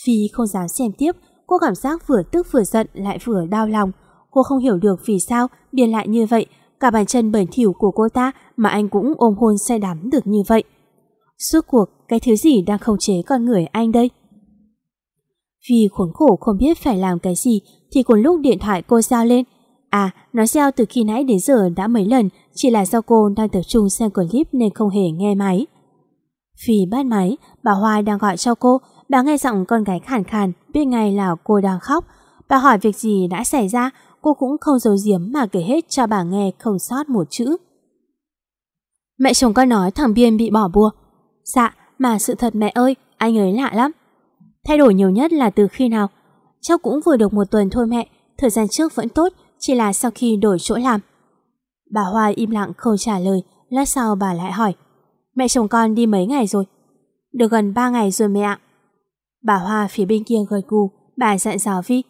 Phi không dám xem tiếp, cô cảm giác vừa tức vừa giận lại vừa đau lòng. Cô không hiểu được vì sao Biên lại như vậy, cả bàn chân bẩn thỉu của cô ta mà anh cũng ôm hôn say đắm được như vậy. Suốt cuộc, cái thứ gì đang khống chế con người anh đây? Vì khốn khổ không biết phải làm cái gì thì cùng lúc điện thoại cô giao lên. À, nó giao từ khi nãy đến giờ đã mấy lần, chỉ là do cô đang tập trung xem clip nên không hề nghe máy. vì bắt máy, bà Hoa đang gọi cho cô, bà nghe giọng con gái khàn khàn, biết ngay là cô đang khóc. Bà hỏi việc gì đã xảy ra, cô cũng không giấu giếm mà kể hết cho bà nghe không sót một chữ. Mẹ chồng con nói thằng Biên bị bỏ bùa. Dạ, mà sự thật mẹ ơi, anh ấy lạ lắm. Thay đổi nhiều nhất là từ khi nào? Chắc cũng vừa được một tuần thôi mẹ, thời gian trước vẫn tốt, chỉ là sau khi đổi chỗ làm. Bà Hoa im lặng không trả lời, lát sau bà lại hỏi. Mẹ chồng con đi mấy ngày rồi? Được gần 3 ngày rồi mẹ ạ. Bà Hoa phía bên kia gật gù, bà dặn dò Phi.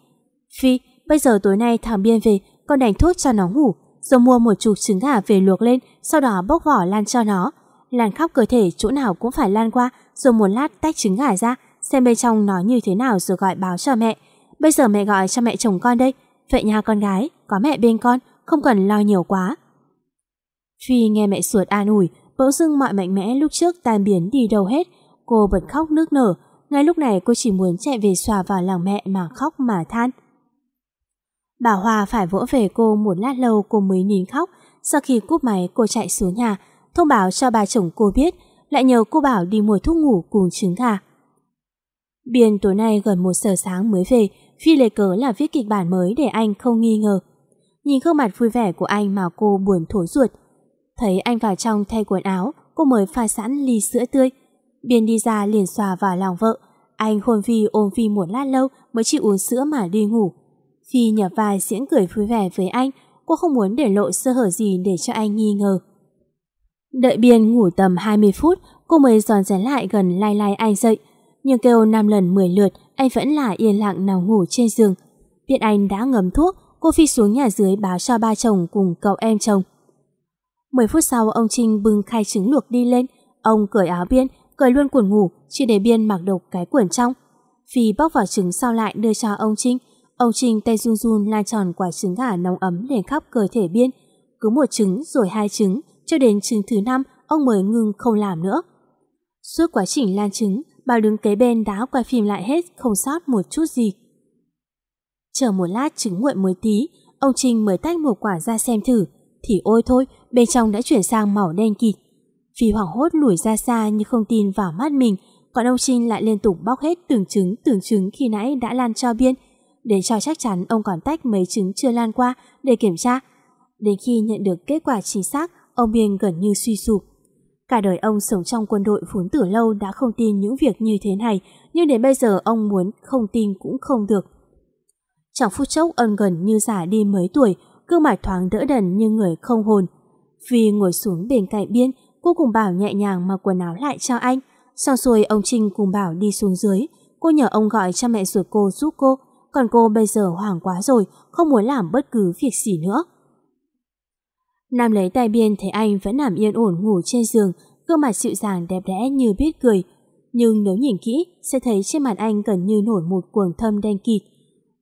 Phi, bây giờ tối nay thằng Biên về, con đánh thuốc cho nó ngủ, rồi mua một chục trứng gà về luộc lên, sau đó bốc vỏ lan cho nó. Lan khắp cơ thể chỗ nào cũng phải lan qua, rồi một lát tách trứng gà ra, xem bên trong nó như thế nào rồi gọi báo cho mẹ. Bây giờ mẹ gọi cho mẹ chồng con đây. Vậy nhà con gái, có mẹ bên con, không cần lo nhiều quá. Phi nghe mẹ suột an ủi, bỗng dưng mọi mạnh mẽ lúc trước tan biến đi đâu hết. Cô bật khóc nước nở. Ngay lúc này cô chỉ muốn chạy về xòa vào lòng mẹ mà khóc mà than. Bà Hoa phải vỗ về cô một lát lâu cô mới nín khóc. Sau khi cúp máy cô chạy xuống nhà, thông báo cho bà chồng cô biết, lại nhờ cô bảo đi mua thuốc ngủ cùng trứng gà. Biên tối nay gần một giờ sáng mới về, Phi lấy cớ là viết kịch bản mới để anh không nghi ngờ. Nhìn gương mặt vui vẻ của anh mà cô buồn thối ruột. Thấy anh vào trong thay quần áo, cô mới pha sẵn ly sữa tươi. Biên đi ra liền xòa vào lòng vợ. Anh hôn Phi ôm Phi một lát lâu mới chịu uống sữa mà đi ngủ. Phi nhập vai diễn cười vui vẻ với anh, cô không muốn để lộ sơ hở gì để cho anh nghi ngờ. Đợi Biên ngủ tầm 20 phút, cô mới giòn rén lại gần lai lai anh dậy. Nhưng kêu 5 lần 10 lượt, anh vẫn là yên lặng nằm ngủ trên giường. Biết anh đã ngấm thuốc, cô phi xuống nhà dưới báo cho ba chồng cùng cậu em chồng. 10 phút sau ông Trinh bưng khai trứng luộc đi lên, ông cởi áo biên, cởi luôn quần ngủ, chỉ để biên mặc độc cái quần trong. Phi bóc vào trứng sau lại đưa cho ông Trinh. Ông Trinh tay run run lan tròn quả trứng gà nóng ấm lên khắp cơ thể biên. Cứ một trứng rồi hai trứng, cho đến trứng thứ năm ông mới ngừng không làm nữa. Suốt quá trình lan trứng, bà đứng kế bên đã quay phim lại hết không sót một chút gì. Chờ một lát trứng nguội mới tí, ông Trinh mới tách một quả ra xem thử, thì ôi thôi, bên trong đã chuyển sang màu đen kịt. Phi hoảng hốt lùi ra xa như không tin vào mắt mình, còn ông Trinh lại liên tục bóc hết từng trứng từng trứng khi nãy đã lan cho biên. Để cho chắc chắn ông còn tách mấy trứng chưa lan qua để kiểm tra. Đến khi nhận được kết quả chính xác, ông Biên gần như suy sụp. Cả đời ông sống trong quân đội phún tử lâu đã không tin những việc như thế này, nhưng đến bây giờ ông muốn không tin cũng không được. Trong phút chốc ân gần như già đi mấy tuổi, gương mặt thoáng đỡ đần như người không hồn. Phi ngồi xuống bên cạnh biên, cô cùng Bảo nhẹ nhàng mặc quần áo lại cho anh. Xong rồi ông Trinh cùng Bảo đi xuống dưới, cô nhờ ông gọi cha mẹ ruột cô giúp cô, còn cô bây giờ hoảng quá rồi, không muốn làm bất cứ việc gì nữa. Nam lấy tay biên thấy anh vẫn nằm yên ổn ngủ trên giường, gương mặt dịu dàng đẹp đẽ như biết cười. Nhưng nếu nhìn kỹ, sẽ thấy trên mặt anh gần như nổi một cuồng thâm đen kịt.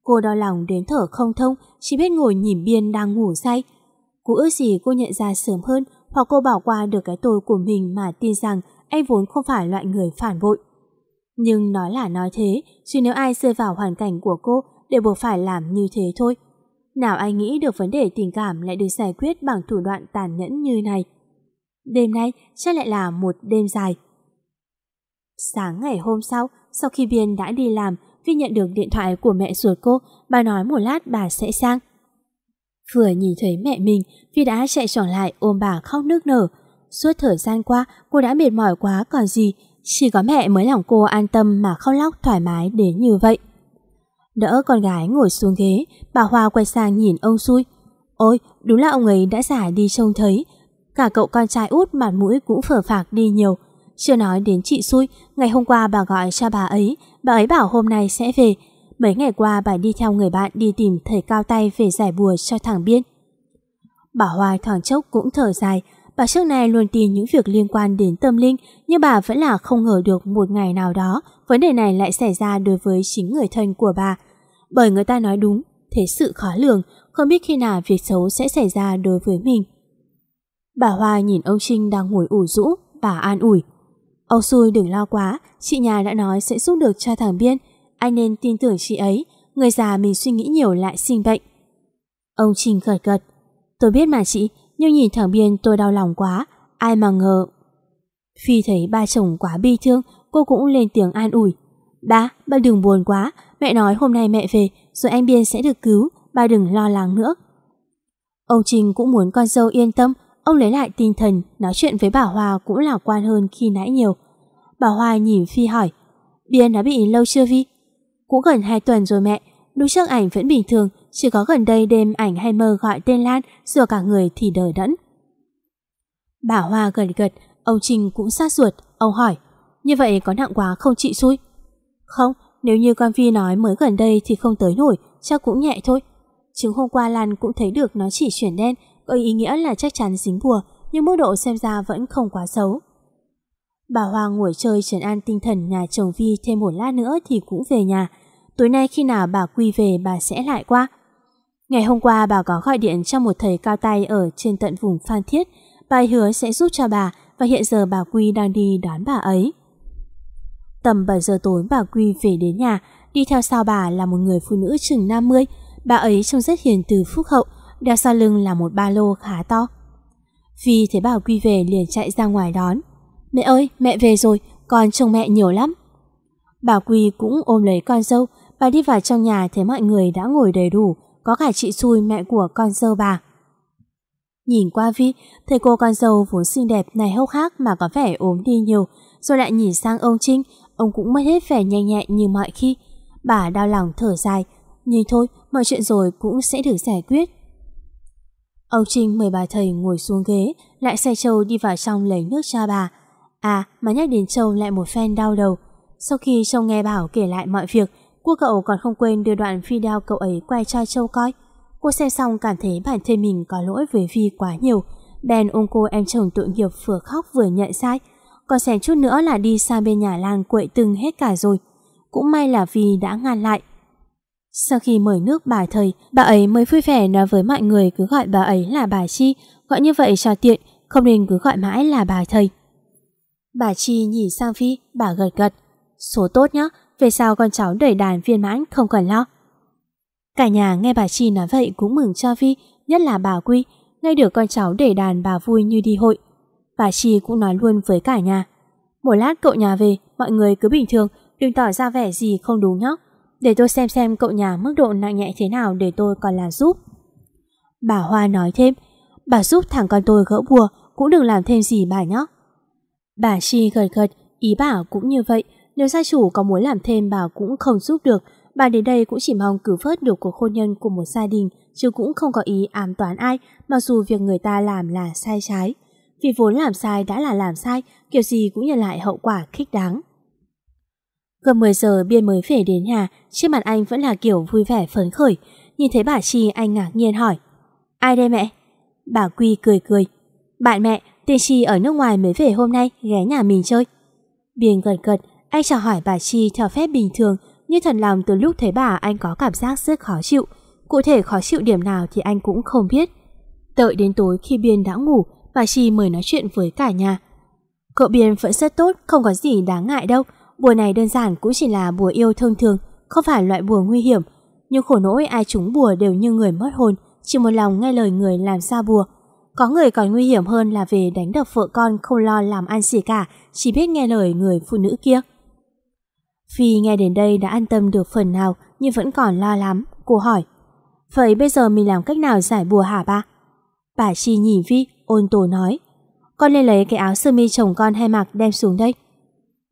Cô đau lòng đến thở không thông, chỉ biết ngồi nhìn biên đang ngủ say. Cô ước gì cô nhận ra sớm hơn, hoặc cô bỏ qua được cái tôi của mình mà tin rằng anh vốn không phải loại người phản bội. Nhưng nói là nói thế, chứ nếu ai rơi vào hoàn cảnh của cô đều buộc phải làm như thế thôi. Nào ai nghĩ được vấn đề tình cảm lại được giải quyết bằng thủ đoạn tàn nhẫn như này. Đêm nay chắc lại là một đêm dài. Sáng ngày hôm sau, sau khi Biên đã đi làm, Vi nhận được điện thoại của mẹ ruột cô, bà nói một lát bà sẽ sang. Vừa nhìn thấy mẹ mình, Vi đã chạy tròn lại ôm bà khóc nước nở. Suốt thời gian qua, cô đã mệt mỏi quá còn gì, chỉ có mẹ mới lòng cô an tâm mà khóc lóc thoải mái đến như vậy. Đỡ con gái ngồi xuống ghế, bà Hoa quay sang nhìn ông xui. Ôi, đúng là ông ấy đã giả đi trông thấy. Cả cậu con trai út mặt mũi cũng phở phạc đi nhiều. Chưa nói đến chị xui, ngày hôm qua bà gọi cho bà ấy, bà ấy bảo hôm nay sẽ về. Mấy ngày qua bà đi theo người bạn đi tìm thầy cao tay về giải bùa cho thằng Biên. Bà Hoa thoảng chốc cũng thở dài, Bà trước nay luôn tin những việc liên quan đến tâm linh, nhưng bà vẫn là không ngờ được một ngày nào đó vấn đề này lại xảy ra đối với chính người thân của bà. Bởi người ta nói đúng, thế sự khó lường, không biết khi nào việc xấu sẽ xảy ra đối với mình. Bà Hoa nhìn ông Trinh đang ngồi ủ rũ, bà an ủi. Ông xui đừng lo quá, chị nhà đã nói sẽ giúp được cho thằng Biên. Anh nên tin tưởng chị ấy, người già mình suy nghĩ nhiều lại sinh bệnh. Ông Trinh gật gật. Tôi biết mà chị, nhưng nhìn thằng Biên tôi đau lòng quá, ai mà ngờ. Phi thấy ba chồng quá bi thương, cô cũng lên tiếng an ủi. Ba, ba đừng buồn quá, mẹ nói hôm nay mẹ về, rồi anh Biên sẽ được cứu, ba đừng lo lắng nữa. Ông Trình cũng muốn con dâu yên tâm, ông lấy lại tinh thần, nói chuyện với bà Hoa cũng lạc quan hơn khi nãy nhiều. Bà Hoa nhìn Phi hỏi, Biên đã bị lâu chưa Vi? Cũng gần 2 tuần rồi mẹ, lúc trước ảnh vẫn bình thường, chỉ có gần đây đêm ảnh hay mơ gọi tên Lan Rồi cả người thì đờ đẫn Bà Hoa gật gật, Ông Trình cũng sát ruột, Ông hỏi, Như vậy có nặng quá không chị xui Không, nếu như con Vi nói mới gần đây Thì không tới nổi, Chắc cũng nhẹ thôi Chứng hôm qua Lan cũng thấy được nó chỉ chuyển đen, Có ý nghĩa là chắc chắn dính bùa, Nhưng mức độ xem ra vẫn không quá xấu Bà Hoa ngồi chơi trấn an tinh thần nhà chồng Vi thêm một lát nữa thì cũng về nhà. Tối nay khi nào bà Quy về bà sẽ lại qua. Ngày hôm qua bà có gọi điện cho một thầy cao tay ở trên tận vùng Phan Thiết. Bà hứa sẽ giúp cho bà và hiện giờ bà Quy đang đi đón bà ấy. Tầm 7 giờ tối bà Quy về đến nhà, đi theo sau bà là một người phụ nữ chừng 50. Bà ấy trông rất hiền từ phúc hậu, đeo sau lưng là một ba lô khá to. Phi thấy bà Quy về liền chạy ra ngoài đón. Mẹ ơi, mẹ về rồi, con trông mẹ nhiều lắm. Bà Quy cũng ôm lấy con dâu, bà đi vào trong nhà thấy mọi người đã ngồi đầy đủ, có cả chị xui mẹ của con dâu bà. Nhìn qua Vi, thấy cô con dâu vốn xinh đẹp này hốc hác mà có vẻ ốm đi nhiều, rồi lại nhìn sang ông Trinh, ông cũng mất hết vẻ nhanh nhẹn như mọi khi. Bà đau lòng thở dài, nhưng thôi, mọi chuyện rồi cũng sẽ được giải quyết. Ông Trinh mời bà thầy ngồi xuống ghế, lại xe Châu đi vào trong lấy nước cho bà. À, mà nhắc đến Châu lại một phen đau đầu. Sau khi Châu nghe Bảo kể lại mọi việc, Cô cậu còn không quên đưa đoạn video cậu ấy quay cho Châu coi. Cô xem xong cảm thấy bản thân mình có lỗi với Vi quá nhiều. Bèn ôm cô em chồng tội nghiệp vừa khóc vừa nhận sai. Còn xem chút nữa là đi sang bên nhà Lan quậy từng hết cả rồi. Cũng may là Vi đã ngăn lại. Sau khi mời nước bà thầy, bà ấy mới vui vẻ nói với mọi người cứ gọi bà ấy là bà Chi, gọi như vậy cho tiện, không nên cứ gọi mãi là bà thầy. Bà Chi nhìn sang Phi, bà gật gật. Số tốt nhá, về sau con cháu đẩy đàn viên mãn không cần lo. Cả nhà nghe bà Chi nói vậy cũng mừng cho Vi, nhất là bà Quy, nghe được con cháu đẩy đàn bà vui như đi hội. Bà Chi cũng nói luôn với cả nhà. Một lát cậu nhà về, mọi người cứ bình thường, đừng tỏ ra vẻ gì không đúng nhóc. Để tôi xem xem cậu nhà mức độ nặng nhẹ thế nào để tôi còn làm giúp. Bà Hoa nói thêm, bà giúp thằng con tôi gỡ bùa, cũng đừng làm thêm gì bà nhóc. Bà Chi gật gật, ý bảo cũng như vậy, nếu gia chủ có muốn làm thêm bà cũng không giúp được Bà đến đây cũng chỉ mong cứu vớt được cuộc hôn nhân của một gia đình, chứ cũng không có ý ám toán ai, mặc dù việc người ta làm là sai trái. Vì vốn làm sai đã là làm sai, kiểu gì cũng nhận lại hậu quả khích đáng. Gần 10 giờ Biên mới về đến nhà, trên mặt anh vẫn là kiểu vui vẻ phấn khởi. Nhìn thấy bà Chi anh ngạc nhiên hỏi. Ai đây mẹ? Bà Quy cười cười. Bạn mẹ, tiên Chi ở nước ngoài mới về hôm nay, ghé nhà mình chơi. Biên gật gật, anh chào hỏi bà Chi theo phép bình thường, nhưng thật lòng từ lúc thấy bà anh có cảm giác rất khó chịu. Cụ thể khó chịu điểm nào thì anh cũng không biết. Đợi đến tối khi Biên đã ngủ, bà Chi mời nói chuyện với cả nhà. Cậu Biên vẫn rất tốt, không có gì đáng ngại đâu. Bùa này đơn giản cũng chỉ là bùa yêu thông thường, không phải loại bùa nguy hiểm. Nhưng khổ nỗi ai trúng bùa đều như người mất hồn, chỉ một lòng nghe lời người làm sao bùa. Có người còn nguy hiểm hơn là về đánh đập vợ con không lo làm ăn gì cả, chỉ biết nghe lời người phụ nữ kia. Phi nghe đến đây đã an tâm được phần nào nhưng vẫn còn lo lắm. Cô hỏi, vậy bây giờ mình làm cách nào giải bùa hả ba? Bà Chi nhìn Vi, ôn tồn nói, con lên lấy cái áo sơ mi chồng con hay mặc đem xuống đây.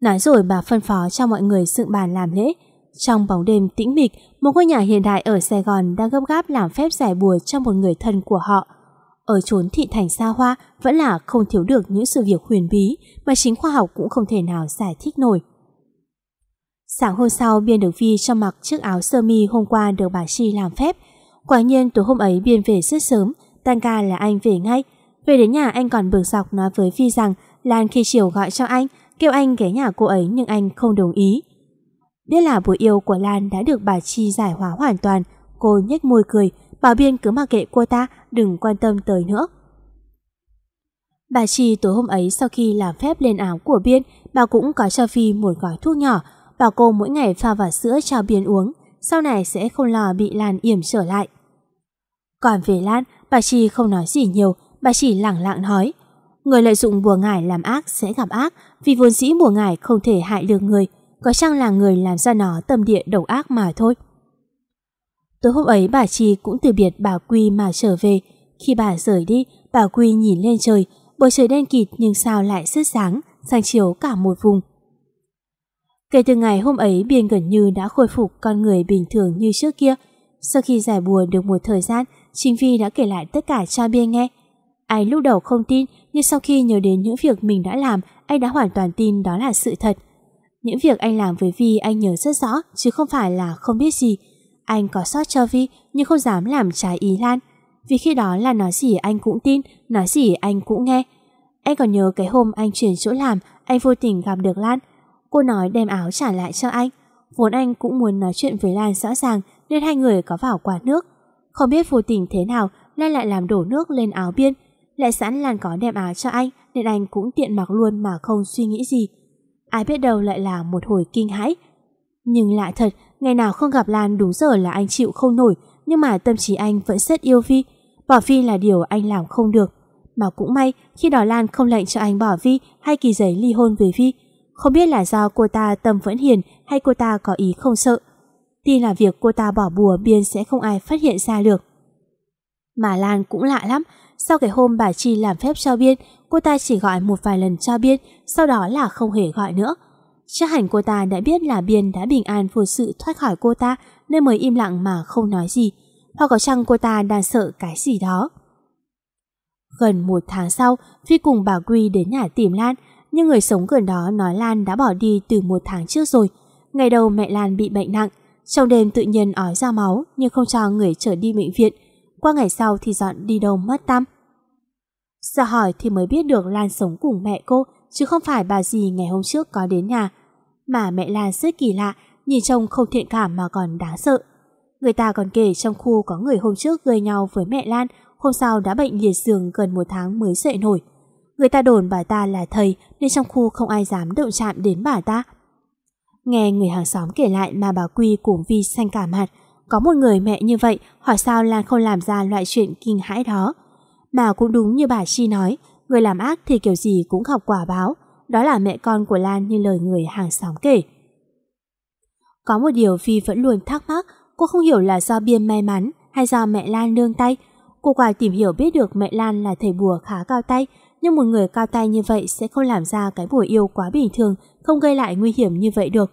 Nói rồi bà phân phó cho mọi người dựng bàn làm lễ. Trong bóng đêm tĩnh mịch, một ngôi nhà hiện đại ở Sài Gòn đang gấp gáp làm phép giải bùa cho một người thân của họ. Ở chốn thị thành xa hoa vẫn là không thiếu được những sự việc huyền bí mà chính khoa học cũng không thể nào giải thích nổi. Sáng hôm sau Biên được Vi cho mặc chiếc áo sơ mi hôm qua được bà Chi làm phép. Quả nhiên tối hôm ấy Biên về rất sớm, tan ca là anh về ngay. Về đến nhà anh còn bực dọc nói với Vi rằng Lan khi chiều gọi cho anh, kêu anh ghé nhà cô ấy nhưng anh không đồng ý. Biết là buổi yêu của Lan đã được bà Chi giải hóa hoàn toàn, cô nhếch môi cười, bảo Biên cứ mặc kệ cô ta, đừng quan tâm tới nữa. Bà Chi tối hôm ấy sau khi làm phép lên áo của Biên, bà cũng có cho Phi một gói thuốc nhỏ, bảo cô mỗi ngày pha vào sữa cho Biên uống, sau này sẽ không lo bị Lan yểm trở lại. Còn về Lan, bà Chi không nói gì nhiều, bà chỉ lẳng lặng nói, người lợi dụng bùa ngải làm ác sẽ gặp ác, vì vốn dĩ bùa ngải không thể hại được người, có chăng là người làm ra nó tâm địa độc ác mà thôi. Tối hôm ấy bà Chi cũng từ biệt bà Quy mà trở về. Khi bà rời đi, bà Quy nhìn lên trời, bầu trời đen kịt nhưng sao lại rất sáng, sang chiếu cả một vùng. Kể từ ngày hôm ấy Biên gần như đã khôi phục con người bình thường như trước kia. Sau khi giải bùa được một thời gian, Trình Vi đã kể lại tất cả cho Biên nghe. Anh lúc đầu không tin, nhưng sau khi nhớ đến những việc mình đã làm, anh đã hoàn toàn tin đó là sự thật. Những việc anh làm với Vi anh nhớ rất rõ, chứ không phải là không biết gì. Anh có sót cho Vi, nhưng không dám làm trái ý Lan. Vì khi đó là nói gì anh cũng tin, nói gì anh cũng nghe. Anh còn nhớ cái hôm anh chuyển chỗ làm, anh vô tình gặp được Lan. Cô nói đem áo trả lại cho anh. Vốn anh cũng muốn nói chuyện với Lan rõ ràng, nên hai người có vào quán nước. Không biết vô tình thế nào, Lan lại làm đổ nước lên áo biên. Lại sẵn Lan có đem áo cho anh, nên anh cũng tiện mặc luôn mà không suy nghĩ gì. Ai biết đâu lại là một hồi kinh hãi. Nhưng lạ thật, ngày nào không gặp Lan đúng giờ là anh chịu không nổi, nhưng mà tâm trí anh vẫn rất yêu Vi. Bỏ Vi là điều anh làm không được. Mà cũng may, khi đó Lan không lệnh cho anh bỏ Vi hay kỳ giấy ly hôn với Vi. Không biết là do cô ta tâm vẫn hiền hay cô ta có ý không sợ. Tin là việc cô ta bỏ bùa biên sẽ không ai phát hiện ra được. Mà Lan cũng lạ lắm, sau cái hôm bà Chi làm phép cho Biên, cô ta chỉ gọi một vài lần cho Biên, sau đó là không hề gọi nữa. Chắc hẳn cô ta đã biết là Biên đã bình an vô sự thoát khỏi cô ta nên mới im lặng mà không nói gì. Hoặc có chăng cô ta đang sợ cái gì đó. Gần một tháng sau, Phi cùng bà Quy đến nhà tìm Lan, nhưng người sống gần đó nói Lan đã bỏ đi từ một tháng trước rồi. Ngày đầu mẹ Lan bị bệnh nặng, trong đêm tự nhiên ói ra máu nhưng không cho người trở đi bệnh viện. Qua ngày sau thì dọn đi đâu mất tâm. Giờ hỏi thì mới biết được Lan sống cùng mẹ cô chứ không phải bà gì ngày hôm trước có đến nhà. Mà mẹ Lan rất kỳ lạ, nhìn trông không thiện cảm mà còn đáng sợ. Người ta còn kể trong khu có người hôm trước gây nhau với mẹ Lan, hôm sau đã bệnh liệt giường gần một tháng mới dậy nổi. Người ta đồn bà ta là thầy nên trong khu không ai dám động chạm đến bà ta. Nghe người hàng xóm kể lại mà bà Quy cùng Vi xanh cả mặt. Có một người mẹ như vậy hỏi sao Lan không làm ra loại chuyện kinh hãi đó. Mà cũng đúng như bà Chi nói, người làm ác thì kiểu gì cũng gặp quả báo. Đó là mẹ con của Lan như lời người hàng xóm kể. Có một điều Vi vẫn luôn thắc mắc, cô không hiểu là do Biên may mắn hay do mẹ Lan nương tay. Cô quả tìm hiểu biết được mẹ Lan là thầy bùa khá cao tay, nhưng một người cao tay như vậy sẽ không làm ra cái bùa yêu quá bình thường, không gây lại nguy hiểm như vậy được.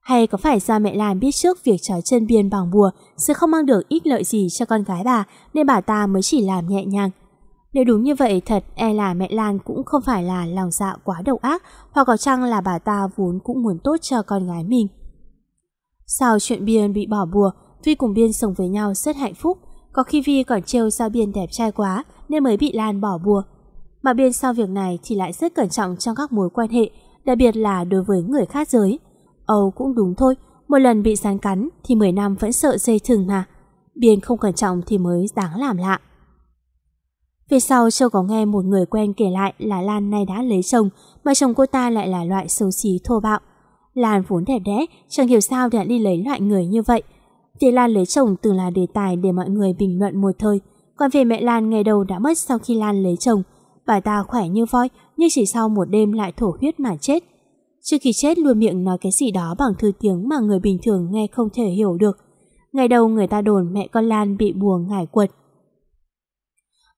Hay có phải do mẹ Lan biết trước việc trói chân biên bằng bùa sẽ không mang được ích lợi gì cho con gái bà nên bà ta mới chỉ làm nhẹ nhàng. Nếu đúng như vậy thật e là mẹ Lan cũng không phải là lòng dạ quá độc ác hoặc có chăng là bà ta vốn cũng muốn tốt cho con gái mình. Sau chuyện Biên bị bỏ bùa, Vi cùng Biên sống với nhau rất hạnh phúc. Có khi Vi còn trêu sao Biên đẹp trai quá nên mới bị Lan bỏ bùa. Mà Biên sau việc này thì lại rất cẩn trọng trong các mối quan hệ, đặc biệt là đối với người khác giới. Âu cũng đúng thôi, một lần bị rắn cắn thì 10 năm vẫn sợ dây thừng mà. Biên không cẩn trọng thì mới đáng làm lạ. Về sau Châu có nghe một người quen kể lại là Lan nay đã lấy chồng, mà chồng cô ta lại là loại xấu xí thô bạo. Lan vốn đẹp đẽ, chẳng hiểu sao đã đi lấy loại người như vậy. Việc Lan lấy chồng từng là đề tài để mọi người bình luận một thời. Còn về mẹ Lan ngày đầu đã mất sau khi Lan lấy chồng. Bà ta khỏe như voi, nhưng chỉ sau một đêm lại thổ huyết mà chết. Trước khi chết luôn miệng nói cái gì đó bằng thư tiếng mà người bình thường nghe không thể hiểu được. Ngày đầu người ta đồn mẹ con Lan bị bùa ngải quật.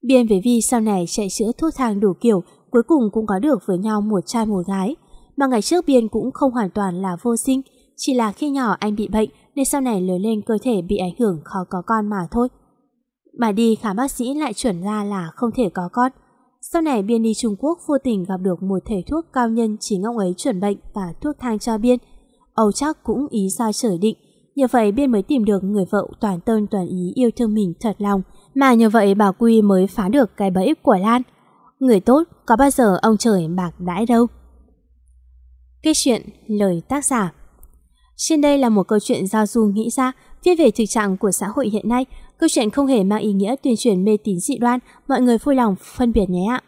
Biên với Vi sau này chạy chữa thuốc thang đủ kiểu, cuối cùng cũng có được với nhau một trai một gái. Mà ngày trước Biên cũng không hoàn toàn là vô sinh, chỉ là khi nhỏ anh bị bệnh nên sau này lớn lên cơ thể bị ảnh hưởng khó có con mà thôi. Bà đi khám bác sĩ lại chuẩn ra là không thể có con. Sau này Biên đi Trung Quốc vô tình gặp được một thể thuốc cao nhân chỉ ngông ấy chuẩn bệnh và thuốc thang cho Biên. Âu chắc cũng ý ra trở định, nhờ vậy Biên mới tìm được người vợ toàn tâm toàn ý yêu thương mình thật lòng, mà nhờ vậy bà Quy mới phá được cái bẫy của Lan. Người tốt có bao giờ ông trời bạc đãi đâu. Kết chuyện lời tác giả Trên đây là một câu chuyện giao du nghĩ ra viết về thực trạng của xã hội hiện nay. Câu chuyện không hề mang ý nghĩa tuyên truyền mê tín dị đoan, mọi người vui lòng phân biệt nhé ạ.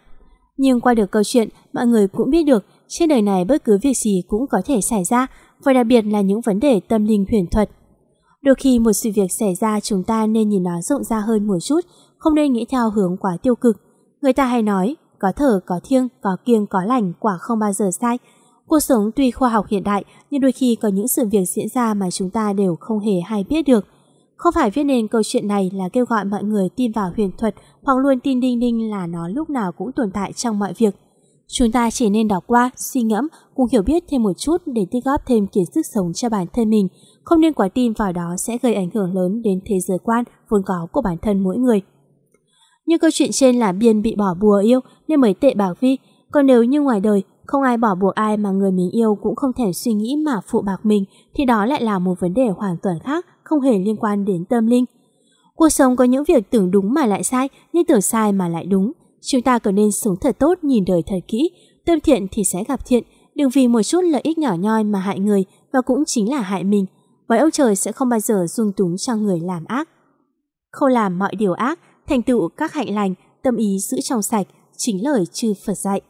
Nhưng qua được câu chuyện, mọi người cũng biết được trên đời này bất cứ việc gì cũng có thể xảy ra, và đặc biệt là những vấn đề tâm linh huyền thuật. Đôi khi một sự việc xảy ra chúng ta nên nhìn nó rộng ra hơn một chút, không nên nghĩ theo hướng quá tiêu cực. Người ta hay nói, có thở, có thiêng, có kiêng, có lành, quả không bao giờ sai. Cuộc sống tuy khoa học hiện đại, nhưng đôi khi có những sự việc diễn ra mà chúng ta đều không hề hay biết được. Không phải viết nên câu chuyện này là kêu gọi mọi người tin vào huyền thuật hoặc luôn tin đinh đinh là nó lúc nào cũng tồn tại trong mọi việc. Chúng ta chỉ nên đọc qua, suy ngẫm, cùng hiểu biết thêm một chút để tích góp thêm kiến thức sống cho bản thân mình, không nên quá tin vào đó sẽ gây ảnh hưởng lớn đến thế giới quan vốn có của bản thân mỗi người. Như câu chuyện trên là Biên bị bỏ bùa yêu nên mới tệ bảo Vi, còn nếu như ngoài đời không ai bỏ buộc ai mà người mình yêu cũng không thể suy nghĩ mà phụ bạc mình thì đó lại là một vấn đề hoàn toàn khác, không hề liên quan đến tâm linh. Cuộc sống có những việc tưởng đúng mà lại sai, nhưng tưởng sai mà lại đúng. Chúng ta cần nên sống thật tốt, nhìn đời thật kỹ, tâm thiện thì sẽ gặp thiện, đừng vì một chút lợi ích nhỏ nhoi mà hại người và cũng chính là hại mình bởi ông trời sẽ không bao giờ dung túng cho người làm ác. Không làm mọi điều ác, thành tựu các hạnh lành, tâm ý giữ trong sạch, chính lời chư Phật dạy.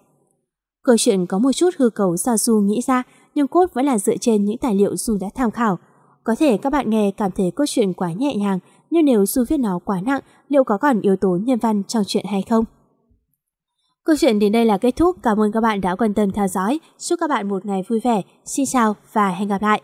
Câu chuyện có một chút hư cấu do Du nghĩ ra, nhưng cốt vẫn là dựa trên những tài liệu Du đã tham khảo. Có thể các bạn nghe cảm thấy câu chuyện quá nhẹ nhàng, nhưng nếu Du viết nó quá nặng, liệu có còn yếu tố nhân văn trong chuyện hay không? Câu chuyện đến đây là kết thúc. Cảm ơn các bạn đã quan tâm theo dõi. Chúc các bạn một ngày vui vẻ. Xin chào và hẹn gặp lại.